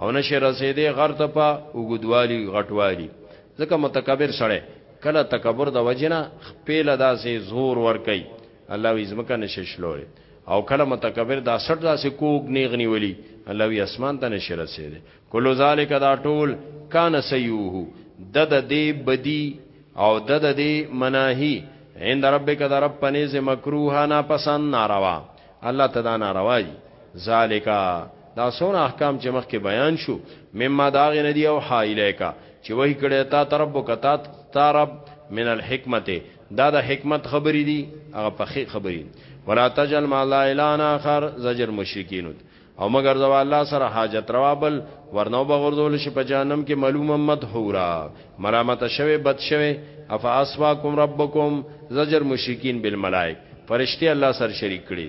او نشه رسیدې غر ته په وګدوالي غټوالي ځکه متکبر سره کله تکبر د وجنه خپل داسې زور ور کوي الله وي زمکه نشه شلوي او کله متکبر دا سټ داسې کوګ نیغنی ولي الله وي اسمان ته نشه رسیدې کلو ذالک دا ټول کان سیوه د د دې بدی او د د دې مناهی عند ربک د رب پنیز مکروه نه پسند ناروا الله تدا ناروا ذالک دا سونه احکام چې مخکې بیان شو مما دا غنه دی او حایلیکا چې وای کړه تا ترب کتا ترب من الحکمت دا د حکمت خبرې دي هغه پخې خبرې ولا تجل ما لا اله الا اخر زجر مشرکین او مگر زوا الله سره حاجت روا بل ورنو بغردول شي په جهنم کې معلومه مدحورا ملامت شوه بد شوه افا اسواکم ربکم زجر مشرکین بالملائک فرشتي الله سره شریک کړي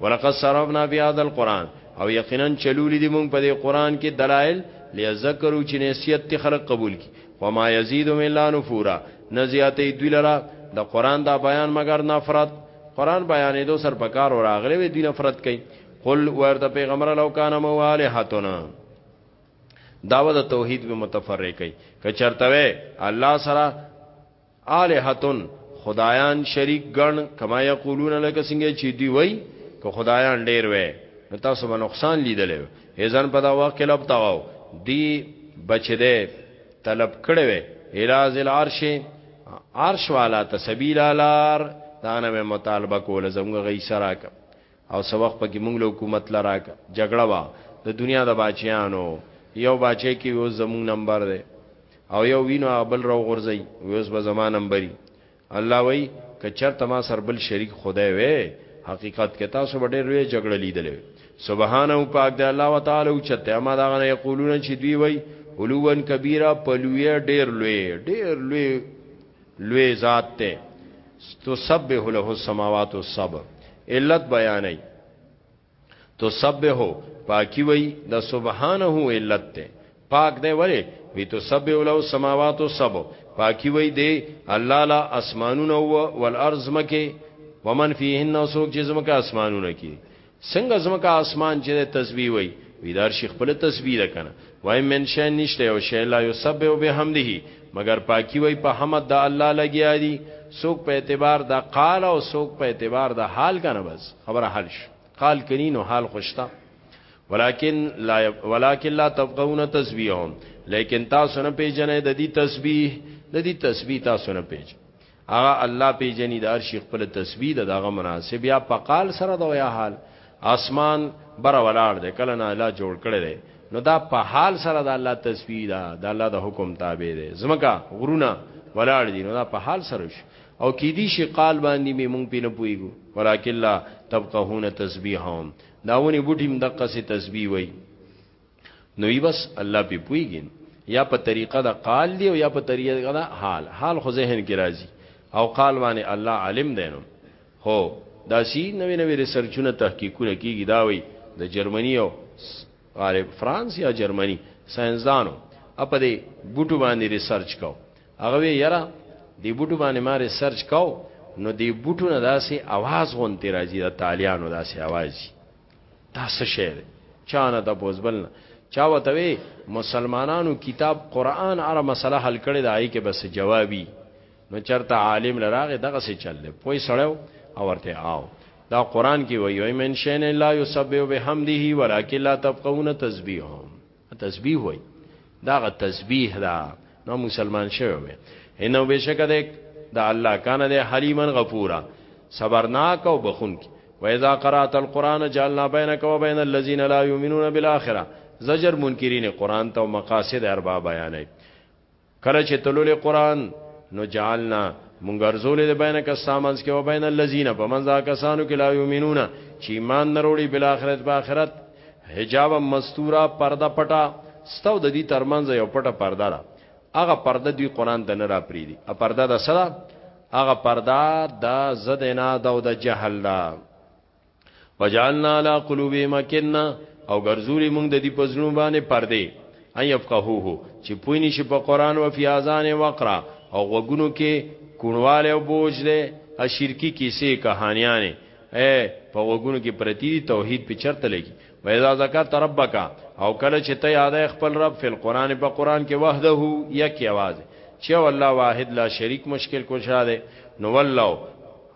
ولقد صرفنا في هذا القران او یقینا چلولې دي مونږ په دې قران کې دلایل لذکرو چې نسیت تی خلق قبول کی وما یزیدهم الا نفورا نزیاتې دوی لرا د قران دا بیان مگر نفرت قران بیانې دو سر پکار او راغلي وي دوی نفرت کوي قل ورته پیغمبر لو کان موالهتنا داوه د توحید به متفرقې کوي که چرته الله سره الہتن خدایان شریک ګڼ کما یقولون لکه څنګه چې دی وای که خدایان ډیر وای نو تاسو به نقصان لیدلې هیزن په دا وخت کې لب تاو دی بچ دې طلب کړي وي الاز العرش عرش والا تسبیل الار دا نه مطالبه کوله زمغه غي سراک او څه وخت پکې موږ له حکومت له راکه جګړه وه د دنیا د باچیانو یو باچی کې وي اوس زموږ نمبر دی او یو وینو هغه بل راو غورځي وي اوس به زما نمبري الله وی که چرته ما سر بل شریک خدای وی حقیقت کې تاسو به ډېر لوی جګړه لیدلې سبحان او پاک دی الله وتعالى او چته اما دا غنه یقولون چې دوی وی علوان کبیره په لوی ډېر لوی ډېر لوی لوی ذات ته تسبح له السماوات السبع علت بیانې تسبح پاکی وای د سبحانه علت ته پاک دی وره وی تسبح له السماوات السبع پاکی وای دی الله لا اسمانونه او والارض مکه ومن فيهن سوق جسمه اسمانونه کی څنګه ځمکه اسمان چې دی تسبیح وایي وی دا هرشي خپله تسبیح ده کنه وای من شی نشته یو شی لا یسبح بحمده مګر پاکي وای په حمد د الله لګیا دي څوک په اعتبار د قال او څوک په اعتبار د حال کنه بس خبره حل شو قال کنینو حال خوشتا ولکن لا ولکن لا تفقهون تسبیحهم لیکن تاسو نه پیژنې د دې تسبیح د دې تسبیح تاسو نه پیژنې هغه الله پیژني د هر شي خپل تسبیح ده دغه مناسب یا پقال سره دا یا حال اسمان بر ولاړ دی کله نه الله جوړ کړی دی نو دا په حال سره د الله تسبیح ده د الله د حکم تابع دی زمکا غرونه ولاړ دي نو دا په حال سره شو او کې دي شي قال باندې می مونږ پینې پويګو ولکن لا تبقهون تسبیحهم داونه بوټیم د قصې تسبیح وای نو ای بس الله په پویګین یا په طریقه د قال دی او یا په طریقه د حال حال خو ذهن کې راځي او قال باندې الله عالم دی نو هو دا سی نوې نوې ریسرچونه تحقیقونه کیږي دا وی د جرمنی او غالب فرانس یا جرمنی ساينسدانو اپ دې بوټو باندې ریسرچ کاو هغه وی یاره دې بوټو باندې ما ریسرچ کاو نو دې بوټو نه داسې आवाज غونتی راځي د تالیانو داسې आवाज دا څه شی دی چا نه تپوس بل نه چا وته وی مسلمانانو کتاب قران اره مسله حل کړي دا یې کې بس جوابي نو چرته عالم لراغه دغه څه چل دی پوي سړیو او ورته آو دا قران کې وی یو من شین لا یسبح بحمده ولکن لا تفقهون تسبیحهم تسبیح وای دا غ تسبیح دا نو مسلمان شوی وي انه بشک ده د الله کان ده حلیمن غفورا صبرناک او بخون کی و اذا قرات القران جعلنا بينك وبين الذين لا يؤمنون بالاخره زجر منکرین قران ته مقاصد ارباب بیانې کله چې تلول قران نو جعلنا مونږ ارزول د بینه کا سامانس کې و بین الذین په منځه کسانو کې لا یومنون چې ایمان نروړي بل اخرت په اخرت حجاب مستورا پرده پټا ستو د دې ترمنځ یو پټه پرده را هغه پرده دی قران د نه را پری دی ا پرده د سره هغه پرده د زدنا د جهل دا وجعلنا علی قلوبهم کننا او ګرځولې موږ د دې پزړو باندې پردې ان يفقهوه چې پوی نشي په قران او فی اذان وقرا او غوګونو کې کونواله او بوج ده اشرکی کیسه کہانیاں اے په غوګونو کې پرتی دي توحید په چرته لګي و اذا ذکرت ربک او کله چې ته یاد خپل رب فل قران په قران کې وحده یک یواز چې والله واحد لا شریک مشکل کوشا ده نو والله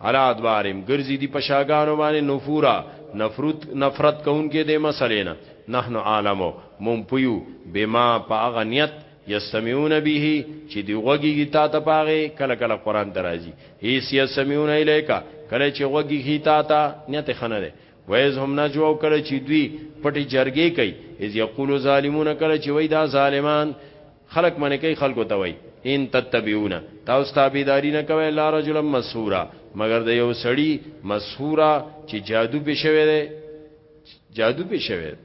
علا ادبارهم ګرځي دي په شاګانو باندې نفورا نفرت نفرت کوونکې دې مسلې نه نحن عالمو مون پيو بما په هغه نیت یستمعون به چې دی غوږیږي تا ته پاغه کله کله قران درازي ایس یسمعون الیکا کله چې غوږیږي تا ته نیت خنه ده وایز هم نجو او کله چې دوی پټي جرګې کوي از یقول ظالمون کله چې وای دا ظالمان خلک منع کوي خلکو ته وايي، ان تتبعون، تاسو تابعداري نه کوئ، الا رجلا مسحورا، مګر د یو سړي، مسحورا، چې جادو پرې شوی دی، جادو پرې شوی دی،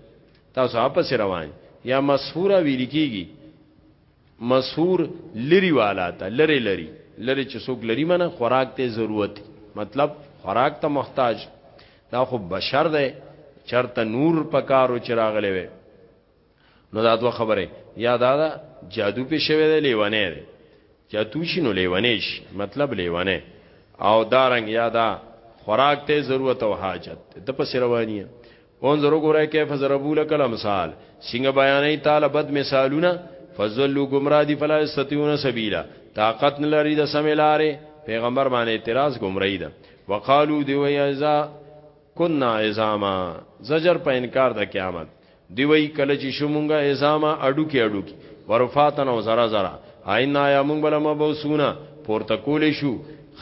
تاسو هغه پسې روان یئ. یا مسحورا ویل کېږي مسحور لري والا ته، لرې لري، لرې چې څوک لري معنی خوراک ته یې ضرورت وي، مطلب خوراک ته محتاج، دا خو بشر دی، چېرته نور په کار و چې راغلی وای. نو دا دوه خبره یا دا, دا جادو په شوی دی لیوانه دی یا تو شینو لیوانه شي مطلب لیوانه او دارنګ یا دا خوراک ته ضرورت او حاجت د پس روانیه اون زرو ګورای کیف ضربو لکل مثال څنګه بیانې تعالی بد مثالونه فزلوا گمراه دي فلا استتيون سبيلا طاقت نه لري د سملاره پیغمبر باندې اعتراض گمراهي ده وقالو دی وی ازا کنا عظاما زجر په انکار د قیامت دی وای کله چې شو مونږه ایزاما اډو کې اډو کې ورفاتن او زرا زرا آینا یا مونږ بل مبوسونه پورته کول شو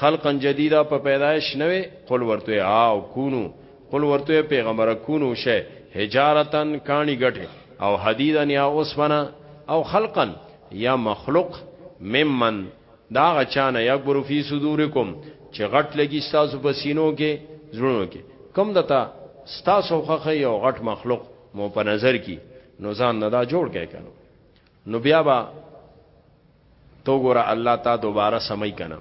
خلقا جدیدا په پیدایش نوې قل ورته او کونو قل ورته پیغمبر کونو شه حجارتن کانی غټه او حدیدن یا اوسمنه او خلقا یا مخلوق ممن دا غچانه یکبر فی صدورکم چې غټ لګي تاسو په سینو کې زړونو کې کم دتا تاسو خخه یو غټ مخلوق مو په نظر کې نو ځان نه دا جوړ کې کنو نو بیا با تو ګور الله تا دوباره سمای کنه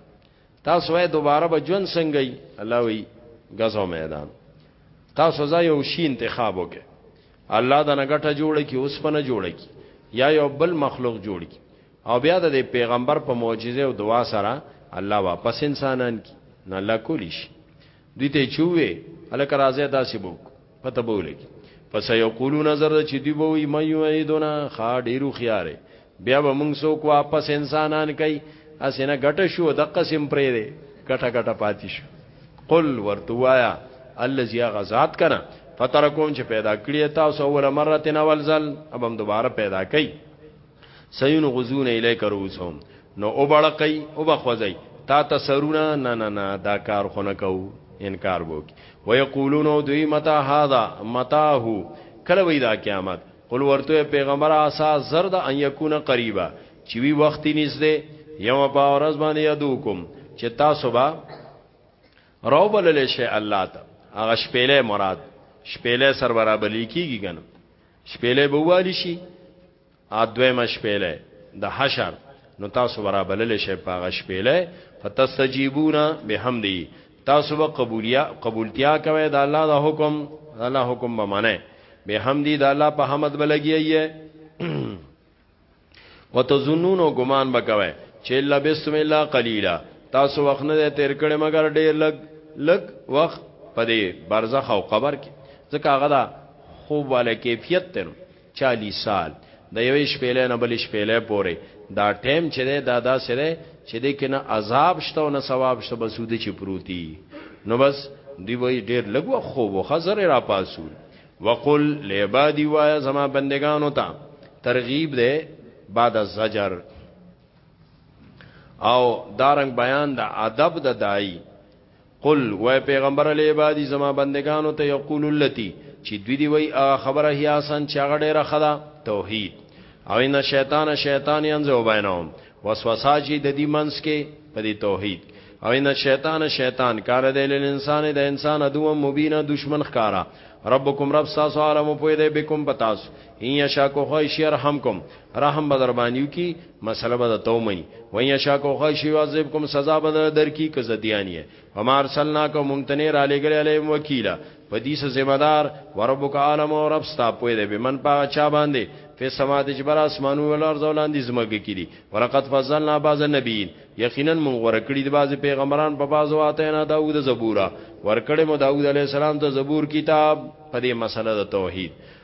تاسو یې دوباره به جون څنګه الله وی غزو میدان تاسو ځای یو شی انتخاب وکړه الله دا نګټه جوړه کی اوس پنه جوړه کی یا یو بل مخلوق جوړ کی او بیا د پیغمبر په معجزه او دعا سره الله واپس انسانان کی نو الله کولی شي دوی ته چوي الک راځه داسې بوک پته بولګي پس یو قولو نظر چې دی بوي مې یعیدنا خا ډیرو خياره بیا به موږ سو کو واپس انسانان کوي اسنه غټه شو د قسم پرې دی غټه غټه پاتې شو قل ورتوایا الذي غزاد کنا فترکم چې پیدا کړی تاسو اول مره تنول زل ابم دوباره پیدا کړي سيون غزون الیک رؤسهم نو او بړقی او بخوځي تا ته سرونه نه نه نه دا کار خونه کو انکار وو کی ويقولون دوی متا هاذا متا هو کله وی دا قیامت قل ورته پیغمبر اسا زرد ان یکونه قریبا چې وی وخت نږدې یو په ورځ باندې یادوکم چې تاسو به راو بلل شي الله ته هغه شپېلې مراد شپېلې سر برابر لیکيږي کنه شپېلې بوالي شي ا دویمه شپېلۍ د حشر نو تاسو به رابللی شئ په هغه شپېلۍ فتستجیبون بحمده تاسو به قبولتیا کوئ د الله د حکم د الله حکم به منئ بحمده د الله په حمد به لګیئ وتظنون او ګمان به کوئ چې الا بسم الله قلیلا تاسو وخت نه تیر کړي مګر ډیر لګ لګ وخت په دې برزخ او قبر کې ځکه هغه دا خوب والا کیفیت تنو چالیس سال، د یوې شپېلۍ نه بلې شپېلۍ پورې، دا ټایم چې دی دا داسې دی چې دې کې نه عذاب شته او نه ثواب شته، بس وده چې پروت یي نو بس دوی وایي ډېر لږ وخت خوب وخه زر یې راپاڅوو. وقل لعبادی وایه زما بندګانو ته ترغیب دی بعد الزجر او دارنګ بیان د ادب د داعی. قل وای پیغمبر علی عبادی زما بندگانو ته یقول اللتی چې دوی دی وای هغه خبره هي آسان چې هغه ډیره خدا توحید او ان شیطان شیطان ينزو بینهم وسوسه چې د دې منس کې په دې توحید او ان شیطان شیطان کار دی له انسان د انسان ادو مبینه دشمن ښکارا ربکم رب تاسو عالم په دې بكم پتاس ان یشا کو خو شرحمکم رحم بدر باندې کی مسله به تو مې وای شا کو خشی عذاب کوم سزا به در کی ک زدیانی وما ارسلنا کو مونتنی را لګل علی وکیلا په دې سه ذمہ دار وربک عالم او رب ستا پوی دی به من پاغه چا باندې په سما د جبر اسمانو ول ارزو لاندې زمګه کړي ولقد فضلنا بعض النبیین یقینا مونږ ورکړي د بعض پیغمبران په بعضو آته نه داوود زبورا ورکړي مو داوود علی السلام ته زبور کتاب په دې مسله د توحید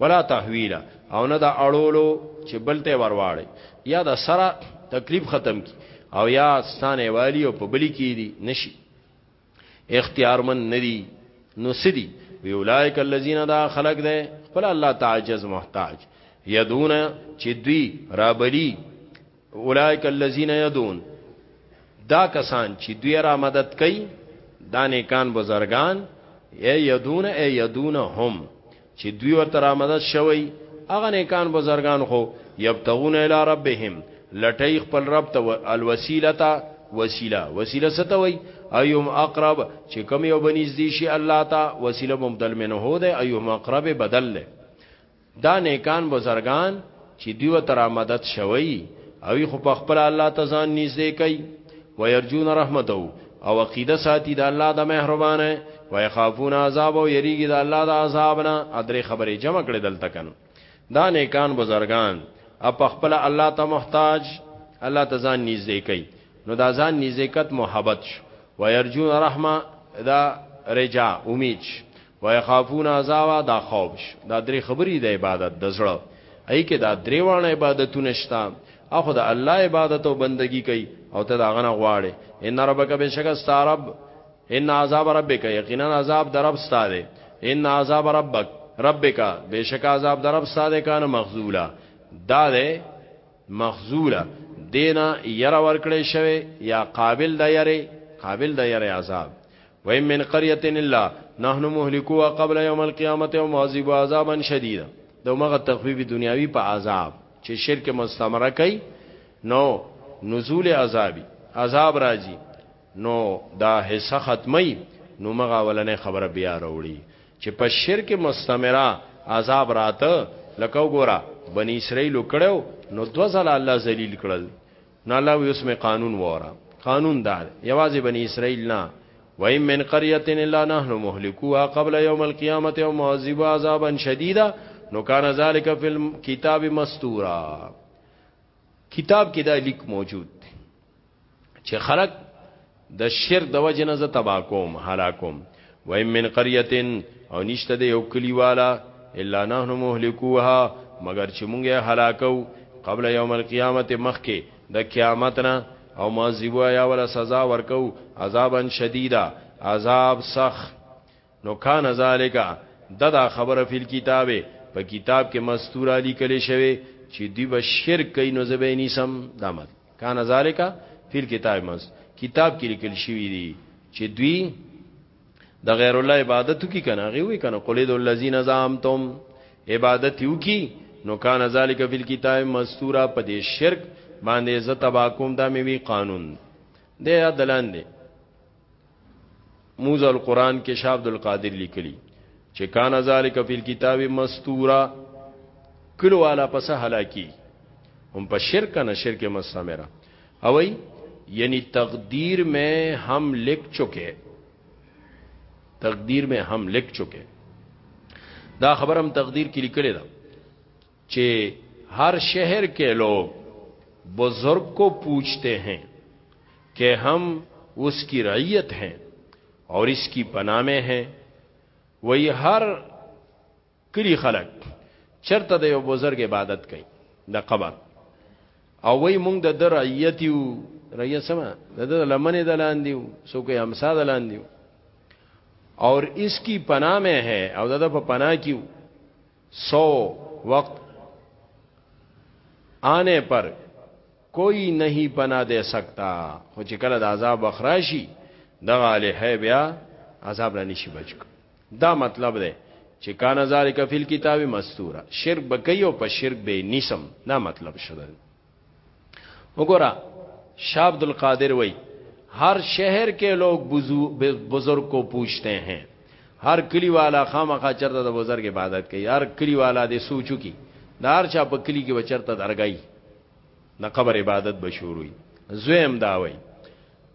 ولا تحویلا او نه دا اړولو چې بل ته ورواړي یا دا سره تکلیف ختم کی او یا ستانه والی او په بلی کې دي نشي اختیارمن ندي نو سدي وی اولایک الذین دا خلق ده خپل الله تعجز محتاج یدون چې دوی رابلی اولائک الذین یدون دا کسان چې دوی را مدد کوي دا نیکان بزرگان ای یدون ای یدون هم چې دوی ورته را مدد شوی هغه نیکان بزرگان خو یبتغون الی ربهم لټی خپل رب ته الوسیله تا وسیله وسیله ستوي ايوم اقرب چې کوم یو بنز دي شي الله تا وسیله مبدل منه هو ده ايوم اقرب بدل له دا نیکان بزرگان چې دیو تر مدد شوی او خو په خپل الله ته ځان نږدې کوي ويرجون رحمتو او عقیده ساتي د الله د مهربانه ويخافون عذاب او یریږي د الله د عذاب نه ادرې خبرې جمع کړې دلته کن دا نیکان بزرگان اپ خپل الله ته محتاج الله ته ځان نږدې کوي نو دا ځان نزیکت محبت شو ويرجون رحمه دا رجا امید شو ويخافون عذاب دا خوف شو دا درې خبرې د عبادت د زړه ای کې دا درې وانه عبادتونه شته اخو د الله عبادت او بندگی کوي او ته دا غنه غواړي ان ربک بشک استرب ان عذاب ربک یقینا عذاب درب ستاره ان عذاب ربک ربک بشک عذاب درب ستاره کان مخذولا دا ده مخذوله، دې نه یره ورکړې شوې یا قابل د یرې، قابل د یرې عذاب. وان من قریة الا نحن مهلکوها قبل یوم القیامة او معذبوها عذابا شدیدا، د همغه تخویف دنیاوي په عذاب چې شرک مستمره کوي نو نزول عذابي، عذاب راځي، نو دا حصه ختموي نو مغه اولنې خبره بیا راوړي چې په شرک مستمره عذاب راته لکه وګوره بنی اسرائیل کړو نو دو ځله الله ذلیل کړل نو الله وی اوس می قانون وره قانون دا یوازې بنی اسرائیل نه وای من قريه الا نحن مهلكوها قبل يوم القيامه او معذب عذابا شديدا نو کان ذالک فی الكتاب مستورا کتاب کې دا لیک موجود چې خلق د شرک د وجه نه تبا کوم هلاکوم و من قريه او نشته د یو کلیوالا الا نحن مهلكوها مگر چې مونږه هلاکو قبل یوم القیامت مخکې د قیامت نه او معذبو یا ولا سزا ورکو عذابا شدیدا عذاب سخت نو کان ذالک ددا خبره فی الكتاب په کتاب کې مستور علی کلی شوی چې دی به شرک کوي نو زبې نیسم دا مت کان ذالک فی الكتاب مس کتاب کې لیکل شوی دی چې دوی د غیر الله عبادت کی کنه غي وی کنه قل ذو الذین زعمتم عبادت یو کی نو کان ذالک فی الكتاب مستورا په دې شرک باندې زتبا کوم دا مې وی قانون دی عدلان دی موزه القرآن کې شاه عبد القادر لیکلی چې کان ذالک فی الكتاب مستورا کلو والا پس هلاکی هم په شرک نه شرک مستمره اوئی یعنی تقدیر میں ہم لکھ چکے تقدیر میں ہم لکھ چکے دا خبر ہم تقدیر کی لکلے دا چې هر شهر کې لوگ بزرگ کو پوچھتے ہیں کہ ہم اس کی رعیت ہیں اور اس کی پناہ میں ہیں وہی ہر کلی خلق دے و بزرگ عبادت کئی دا قبر اور وہی مونگ ددر در یوں ریت سما ددر المن نے دلان دیو سو کوئی ہمسا دلان دیو اور اس کی پناہ میں ہے اور دادا پناہ کیو سو وقت آنے پر کوئی نہیں پناہ دے سکتا خو چې کله د عذاب اخراشي دغه له بیا عذاب نه نشي بچ دا مطلب دی چې کان ذالک فی الكتاب مستورا شرک بکیو په شرک به نیسم دا مطلب شوه وګوره شاه عبد القادر وای هر شهر کې لوګ بزرګ کو پوښتنه ہیں هر کلی والا خامخا چرته د بزرګ عبادت کوي هر کلی والا دې سوچو کی د هر چا په کلی کې بچرته درګای د قبر عبادت بشوروي زویم دا وای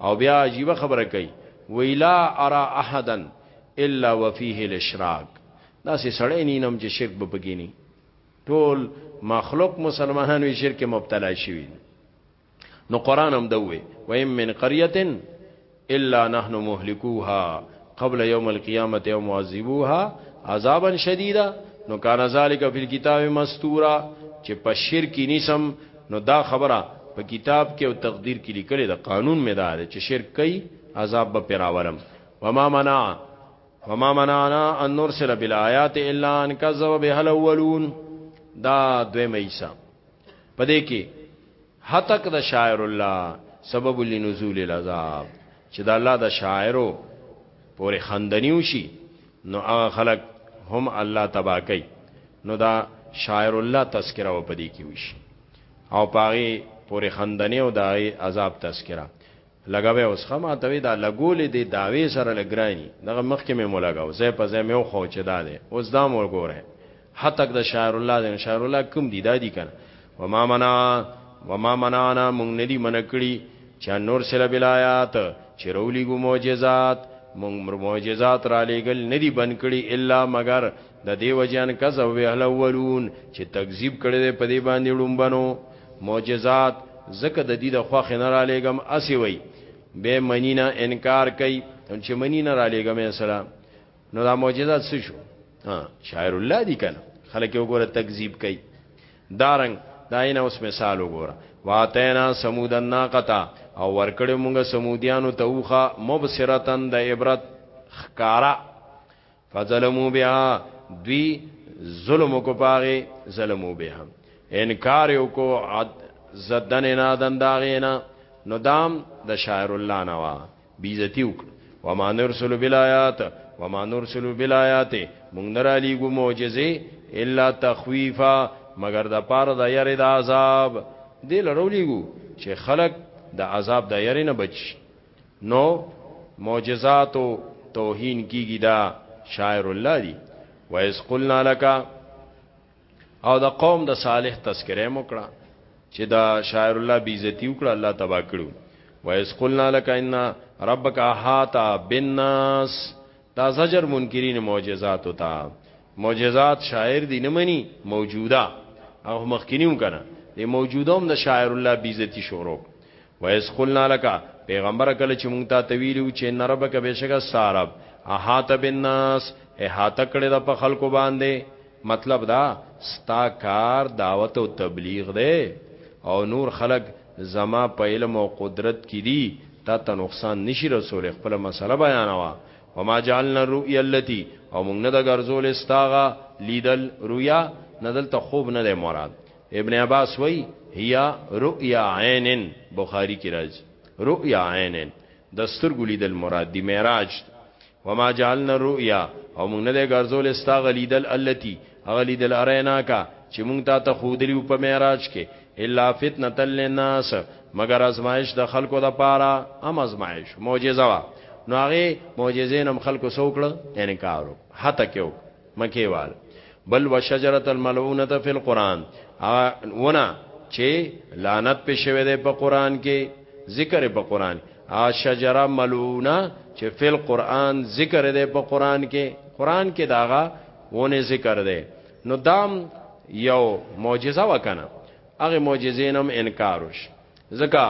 او بیا عجیب خبره کوي ویلا ارا احدا الا وفيه الاشراق دا سه سړی نینم چې شرک به بګینی ټول مخلوق مسلمانانو یې شرک مبتلا شوی نو قران هم دوی و ایم من قريه الا نحن مهلكوها قبل يوم القيامه او معذبوها عذابا شديدا نو کان ذالک فی الكتاب مستورا چې په شرک نیسم نو دا خبره په کتاب کې او تقدیر کې لیکل د قانون مې دا چې شرک کوي عذاب به پراولم وما منع وما منعنا ان نرسل بالآیات الا ان كذب بها الاولون دا دوی مېسا پدې کې هتک د شاعر الله سبب لنزول العذاب چې د الله د شاعرو پورې خندنیو شي نو هغه خلک هم الله تباه کوي نو دا شاعر الله تذکره و پدې کې وشي او پاغي پورې خندنې او داغي عذاب تذکره لګاوې اوس خما ته دا لګولې دی داوي سره لګرانی دغه مخ کې مې مولګاو زې په زې مې خو چې دا دی اوس دا مور ګوره هتک د شاعر الله دی شاعر الله کوم دی دادی کنه وما منع وما منعنا مونږ ندی منع کړی چې نور سره بلایات چې رولی ګو معجزات مونږ معجزات را لېګل ندی بن کړی الا مگر د دیو جن کز او وهل اولون چې تکذیب کړي په دې باندې لومبنو معجزات زکه د دې د خوخ نه را لېګم اسی وای به منینا انکار کوي چې منینا را لېګم السلام نو دا معجزات څه شو ها شاعر الله دی کنه خلک وګوره تکذیب کوي دارنګ داینه اوس مثال وګوره واتینا سمود الناقتا او ورکړې مونږه سمودیانو ته وخه مبصرتن د عبرت خکارا فظلمو بیا دوی ظلم کو پاغه ظلمو بیا انکار یو کو زدن نه دنداغینا نو دام د شاعر الله نوا بی عزتی وکړه وما نرسل بالآیات وما نرسل بالآیات مونږ نه را لیږو معجزې الا تخویفا مگر د پاره د یری د عذاب دې لرو لیږو چې خلق د عذاب د یری نه بچ نو معجزات او توهین کیږي دا شاعر الله دی وایس قلنا لکا او د قوم د صالح تذکره مکړه چې دا شاعر الله بیزتی وکړه الله تبا کړو وایس قلنا لك ان ربك احاط بالناس دا زجر منکرین معجزات او تا معجزات شاعر دی نه منی موجوده او مخکینیو کنه د موجوده هم د شاعر الله بیزتی شروع وایس قلنا لك پیغمبر کله چې مونږ ته تویلو چې ان ربک بشک سارب احاط بالناس احاط کړه د په خلکو باندې مطلب دا ستا کار دعوت او تبلیغ دی او نور خلق زما په علم او قدرت کې دي تا ته نقصان نشي رسول خپل مسله بیانوا وما جعلنا الرؤيا التي او موږ نه د ګرځول استاغه لیدل رؤيا ندل ته خوب نه دی مراد ابن عباس وای هيا رؤيا عین بخاری کې راځي رؤيا عین دستر ګلیدل مراد دی معراج وما جعلنا الرؤيا او موږ نه دی ګرځول ستا غلیدل التي غلیدل ارینا کا چې موږ تا ته خودلیو په معراج کې الا فتنه للناس مگر ازمایش د خلکو د پاره ام ازمایش معجزه وا نو هغه معجزې نم خلکو سوکړه انکارو حتی کېو مکی وال بل وشجره الملعونه فی القران ونه چې لعنت په شوه ده په قران کې ذکر په قران ا شجره ملعونه چې فی القران ذکر ده په قران کې قران کې داغه ونه ذکر ده نو دام یو معجزه وکنه هغه معجزې نم انکار وش ځکه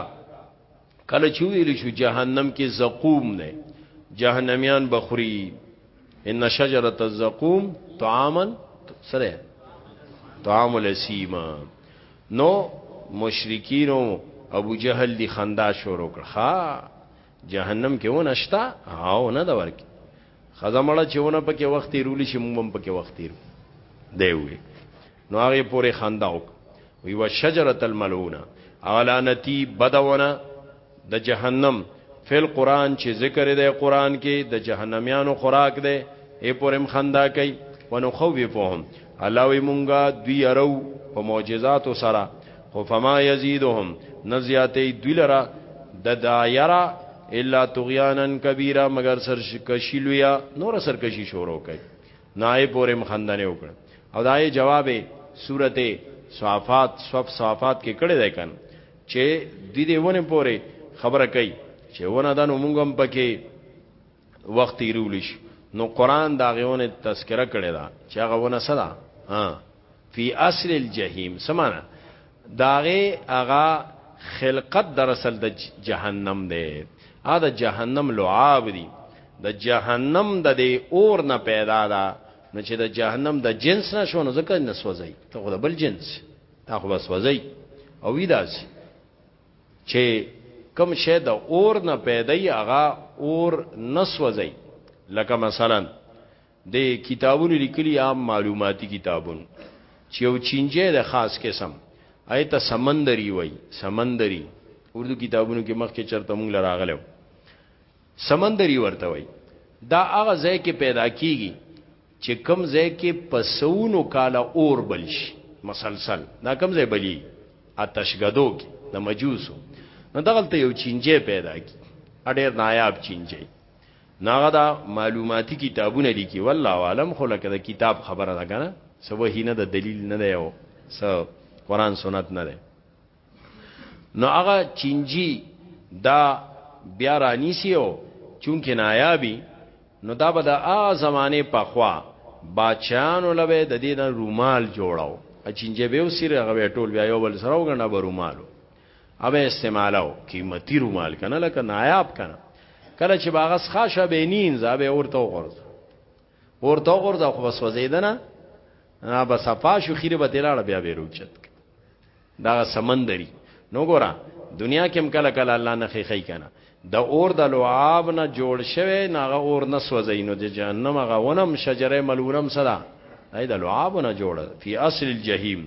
کله چې ویل شو جهنم کې زقوم نه جهنميان بخوري ان شجره الزقوم طعاما سره طعام الاسیما نو مشرکین ابو جهل دی خندا شروع کړ ها جهنم کې ونه شتا هاو نه دا ورکی خزمړه چې ونه پکې وخت تیرول شي موږ هم پکې وخت تیر دی وی نو هغه پورې خندا وک وی وشجره الملعونه اولانتی بدونه د جهنم فل قران چې ذکر دی قران کې د جهنميانو خوراک دی ای پورم خندا کوي ونخوفهم الله وی مونږه دوی ارو په معجزات سره خو فما یزيدهم نزیاتې دوی لره د دایره الا طغیانا کبیره مگر سرکشی لویا نور سرکشی شروع کوي نای پورم خندنه وکړه او دای جواب سورته صافات صف صافات کې کړه ده کن چې د دې ونه پورې خبره کوي چې ونه د نو مونږم پکې وخت تیرولیش نو قران دا غيونه تذکرہ کړی دا چې هغه ونه صدا ها فی اصل الجحیم سمانا داغه اغا خلقت در اصل د جهنم دی ا د جهنم لعاب دی د جهنم د دې اور نه پیدا ده نو چې د جهنم د جنس نه شونه ځکه نه سوځي ته خو د بل جنس تا خو بس وځي او وی داس چې کم شی د اور نه پیدا یغه اور نه سوځي لکه مثلا د کتابونو لیکلي عام معلوماتي کتابون چې یو چینجه د خاص قسم ایت سمندري وای سمندري اردو کتابونو کې مخکې چرته مونږ لراغلو سمندري ورته وای دا هغه ځای کې پیدا کیږي چې کم ځای کې پسونو کاله اور بلش مسلسل دا کم ځای بلی آتشګدو کې د مجوسو نو دغلته یو چینجه پیدا کی اډیر نایاب چینجه ناغه دا معلوماتي کتابونه لیکي والله عالم خو لکه د کتاب خبره ده کنه سو وحی نه د دلیل نه دی او س قران سنت نه دی نو هغه چینجی دا بیا رانیسیو چونکه نایابی نو دا به د ا زمانه په خوا بادشاہانو لبه د دې نه رومال جوړاو اچینجه به وسره غوي ټول بیا یو بل سره وګڼه به رومالو هبه استعمالو قیمتي رومال کنه لکه نایاب کنه کله چې باغ اسخا شه به نینځه به اورته وغورځ اورته وغورځ خو بس وزیدنه نه بس صفا شو خیره به تلاړه بیا به روچت دا سمندري نو ګورا دنیا کې هم کله کله الله نه خې خې کنه د اور د لعاب نه جوړ شوی نه غ اور نه سوځي نو د جهنم غونم شجره ملونم صدا اې د لعاب نه جوړ فی اصل الجحیم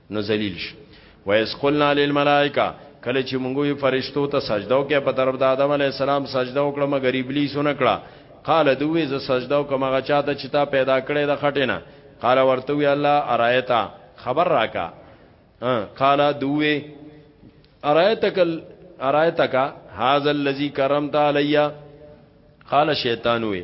نو ذلیل شي وایس قلنا للملائکه کله چې مونږ یې فرشتو ته سجده وکړه په طرف د آدم علی السلام سجده وکړه مګر ابلیس نه کړه قال دوی ز سجده وکم هغه چاته چې تا پیدا کړی د خټینه قال ورته وی الله ارایتا خبر راکا قال دوی ارایتک ارایتک هاذا الذی کرمت علیا قال شیطان وی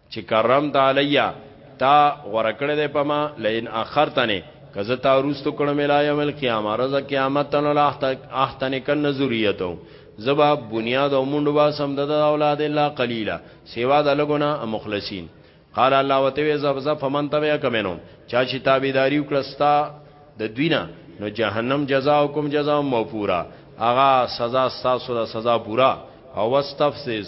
چې کرمت علی تا غوره کړی دی په ما لئن اخرتنی که زه تا وروسته کړم الی یوم القیامه ورځ قیامت ته نو لاحتنکن ذریته زه به بنیاد او منډو باسم د اولاد الا قلیلا سیوا د لګو نه مخلصین قال الله وتوی زبزه فمن تبع کمنو چا چې تابعداري وکړه ستا د دوینه نو جهنم جزاءکم جزاء موفورا اغا سزا تاسو د سزا پورا او واستفسس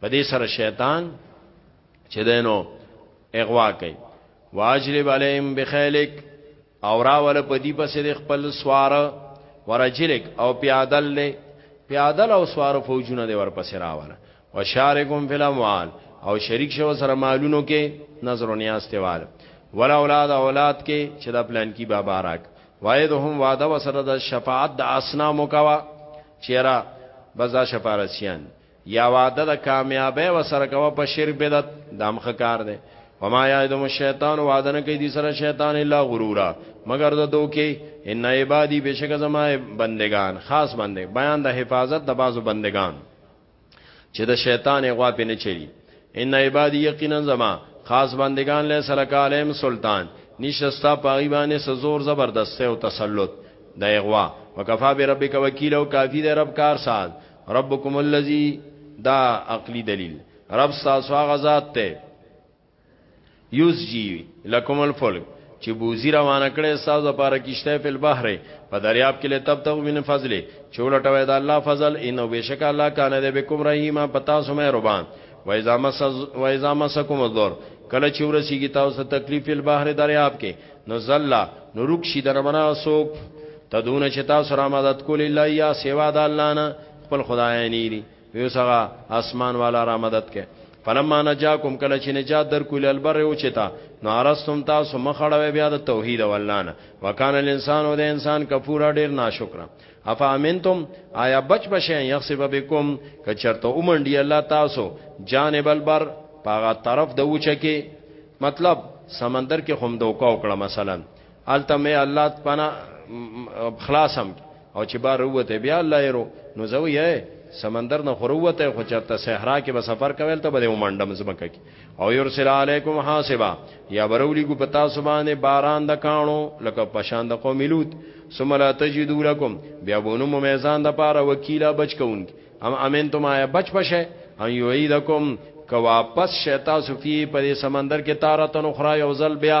په دې سره شیطان چې دینو اغوا کوي واجلب علیهم بخیلک او راول په دې پسې د خپل سوار ورجلک او پیادل له پیادل او سوار فوجونه دی ورپسې راول وشارکم فی الاموال او شریک شو سره مالونو کې نظر و نیاز تیوال ولا اولاد اولاد کې چې دا پلان کی بابا راک وایدهم وعده وسره د شفاعت د اسنامو کوا چیرې بزا شفارسیان یا وعده د کامیابی وسره کوه په شرک بدعت دام خکار دی وما یعدهم الشیطان وعدن کوي دي سره شیطان الا غرورا مگر د دوکي ان عبادی بشک زما بندگان خاص بندي بیان د حفاظت د بازو بندگان چې د شیطان غوا په نه چلی ان عبادی یقینا زما خاص بندگان له سره کالم سلطان نشستا پاغي باندې سزور زبردست او تسلط د غوا وکفا به ربک وکیل او کافی د رب کار ساز ربکم الذی دا عقلی دلیل رب ساسو هغه ذات ته یوز جی لکم الفلک چې بوزی روانه کړي ساز لپاره کیشته فل بحر په دریاب کې له تب تغ من فضل چولټوي دا الله فضل انه بشک الله کان دې بكم رحیمه پتا سمه ربان و اذا مس و اذا مسکم الضر کله چې ورسیږي تاسو تکلیف فل بحر دریاب کې نو زلا نو رک شي در منا سوک تدون چې تاسو را مدد کول الله یا سوا د الله نه خپل خدای نه دي یو سغه اسمان والا را مدد کې فلما نجاکم کله چې نجات در کول البر او چتا نو ارستم تاسو مخړوي بیا د توحید او الله نه وکانه الانسان او د انسان کفور ډیر ناشکر افا امنتم آیا بچ بشه یخسف بكم که چرته اومنډي الله تاسو جانب البر پاغه طرف د وچه کې مطلب سمندر کې هم دوکا وکړه مثلا التمه الله پنا خلاصم او چې بار وروته بیا الله یې رو نو زوی یې سمندر نه خروته خو چرته صحرا کې به سفر کول ته به ومنډم زمکه کې او يرسل علیکم حاسبا یا برولی کو پتا سبانه باران د کانو لکه پشان د قوم لوط ثم لا تجدو لكم بیا بونو میزان د پاره وکیلا بچ کون ام امن تم آیا بچ پشه ان یعیدکم که واپس شتا سفی په سمندر کې تارتن اخرى او زل بیا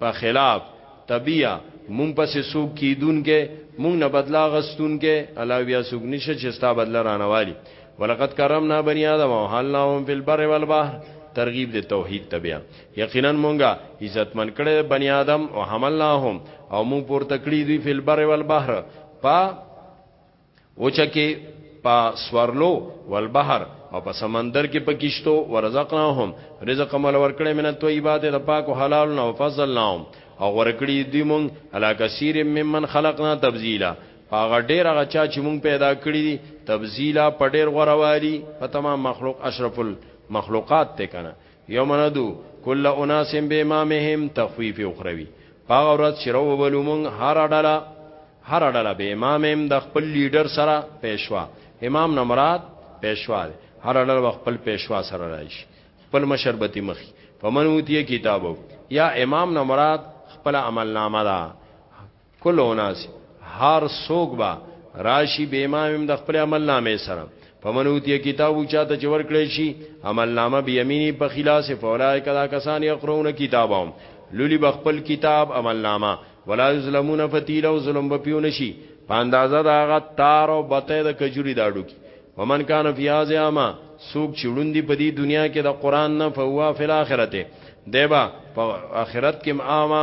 په خلاف طبیعه مونږ پسې سوک کیدون کې مونږ نه بدلا غستون کې الله بیا سوک نشه چې ستا بدل رانه والی ولقد کرمنا بنی آدم او حلناهم فی البر والبحر ترغیب د توحید تبیا یقینا مونږه عزت من کړه بنی آدم او حملناهم او مونږ پور تکړی دوی فی البر والبحر په اوچکه په سورلو والبحر او په سمندر کې په کیشتو ورزقناهم رزق مل ورکړې من طیبات د پاکو حلال نو فضلناهم او ورکړې دی مونږ علا کثیر ممن خلقنا تبذیلا هغه ډیر هغه چا چې مونږ پیدا کړی دي تبذیلا په ډیر غوروالي په تمام مخلوق اشرف المخلوقات ته کنه یوم ندو کل اناس بامامهم تخفیف اخروی پاغه ورځ چې رو وبلو مونږ هر ډله هر ډله به امامهم د خپل لیډر سره پېښوا امام نه مراد پېښوا دی هر ډله خپل پېښوا سره راشي خپل مشربتی مخي فمن اوتیه کتابو یا امام نه مراد خپل عمل نامه ده کل اناس هر سوق با راشي به امام د خپل عمل نامه سره فمنوتی کتابو چاته چې ورکړی شي عمل نامه به یمینی په خلاص فولای کدا کسان یقرون کتابهم لولی بخپل کتاب عمل نامه ولا یظلمون فتیل او ظلم به پیو نشي په اندازه دا غ تار او بته د کجوري داډو کی ومن کان فی هذه اما سوق چړون دی په دې دنیا کې د قران نه فوا فی الاخرته دیبا په اخرت کې اما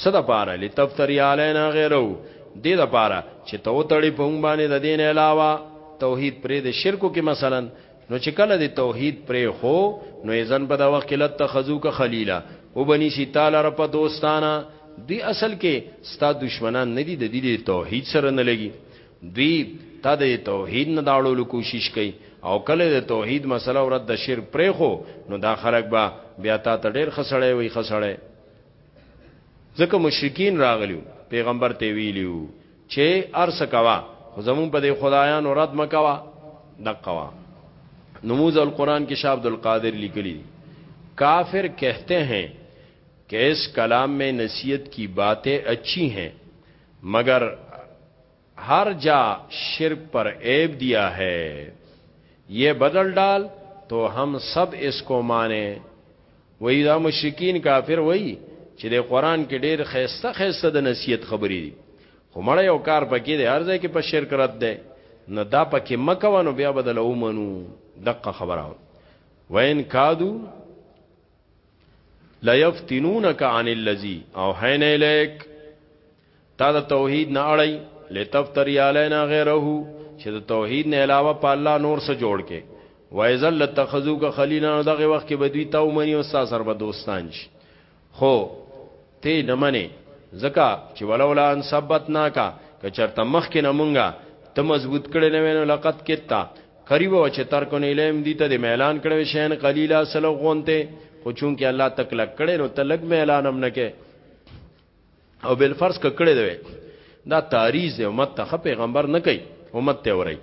څه د پاره لتفتری علینا غیره دې د پاره چې ته وتړې په مونږ باندې د دین علاوه توحید پرې د شرکو کې مثلا نو چې کله د توحید پرې خو نو ایزن په دا وخت کې لته خزو کا خلیلا او بنی سی تعالی رب دوستانا دوی اصل کې ستا دشمنان نه دي د دې توحید سره نه لګي دوی تا د توحید نه داړو کوشش کوي او کله د توحید مسله ورته د شرک پرې خو نو دا خلک با بیا تا ته ډېر خسړې وي خسړې ځکه مشرکین راغلیو پیغمبر ته ویلیو چې ارس کوا خو زمون په دې خدایانو رد مکوا دقوا نموز القرآن کې شاه عبد القادر لیکلی کافر کہتے ہیں کہ اس کلام میں نصیحت کی باتیں اچھی ہیں مگر هر جا شرک پر عیب دیا ہے یہ بدل ڈال تو هم سب اس کو مانے وی دا مشرکین کافر وی چې د قران کې ډیر خيسته خيسته د نصیحت خبرې دي خو مړ یو کار پکې دی هر ځای کې په شرک رد ده نه دا پکې مکوانو بیا بدل او منو دقه خبره وین کادو لا یفتنونک عن الذی او حین الیک تا د توحید نه اړی لتفتری علینا غیره چې د توحید نه علاوه په الله نور څه جوړ کې وایزل لتخذو کا خلیلانو دغه وخت کې بدوی تا ومني او ستا سره به دوستان شي خو ته نه منې زکه چې ولولا ان ثبتنا کا که چرته مخ کې نه مونږه ته مضبوط کړي نه وینو لقد کتا قریب و چې تر کو نه لیم دي ته د میلان کړي شین قلیلا سلو غونته خو چون کې الله تک لک کړي نو تلک میلان هم نه کې او بل فرض ککړې دی دا تاریخ دی امت ته پیغمبر نه کوي امت ته وري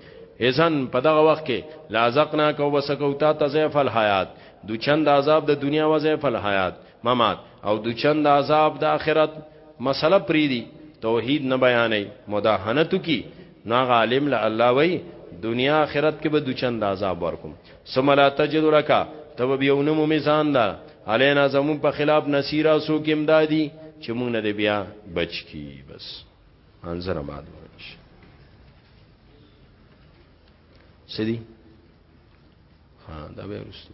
اذن په دغه وخت کې لازقنا کو وسکو تا تزف الحیات دو چند عذاب د دنیا وزف الحیات ممات او دو چند عذاب د آخرت مسله پری دی توحید نه بیانې مداهنتو کی نو هغه عالم له الله وای دنیا آخرت کې به د چند عذاب ورکم ثم لا تجد لك تب بيونه مو میزان دا علینا زمون په خلاف نصيرا سو کې امدادي چې مونږ نه بیا بچ کی بس انظر بعد ورش سدي ها دا به ورسته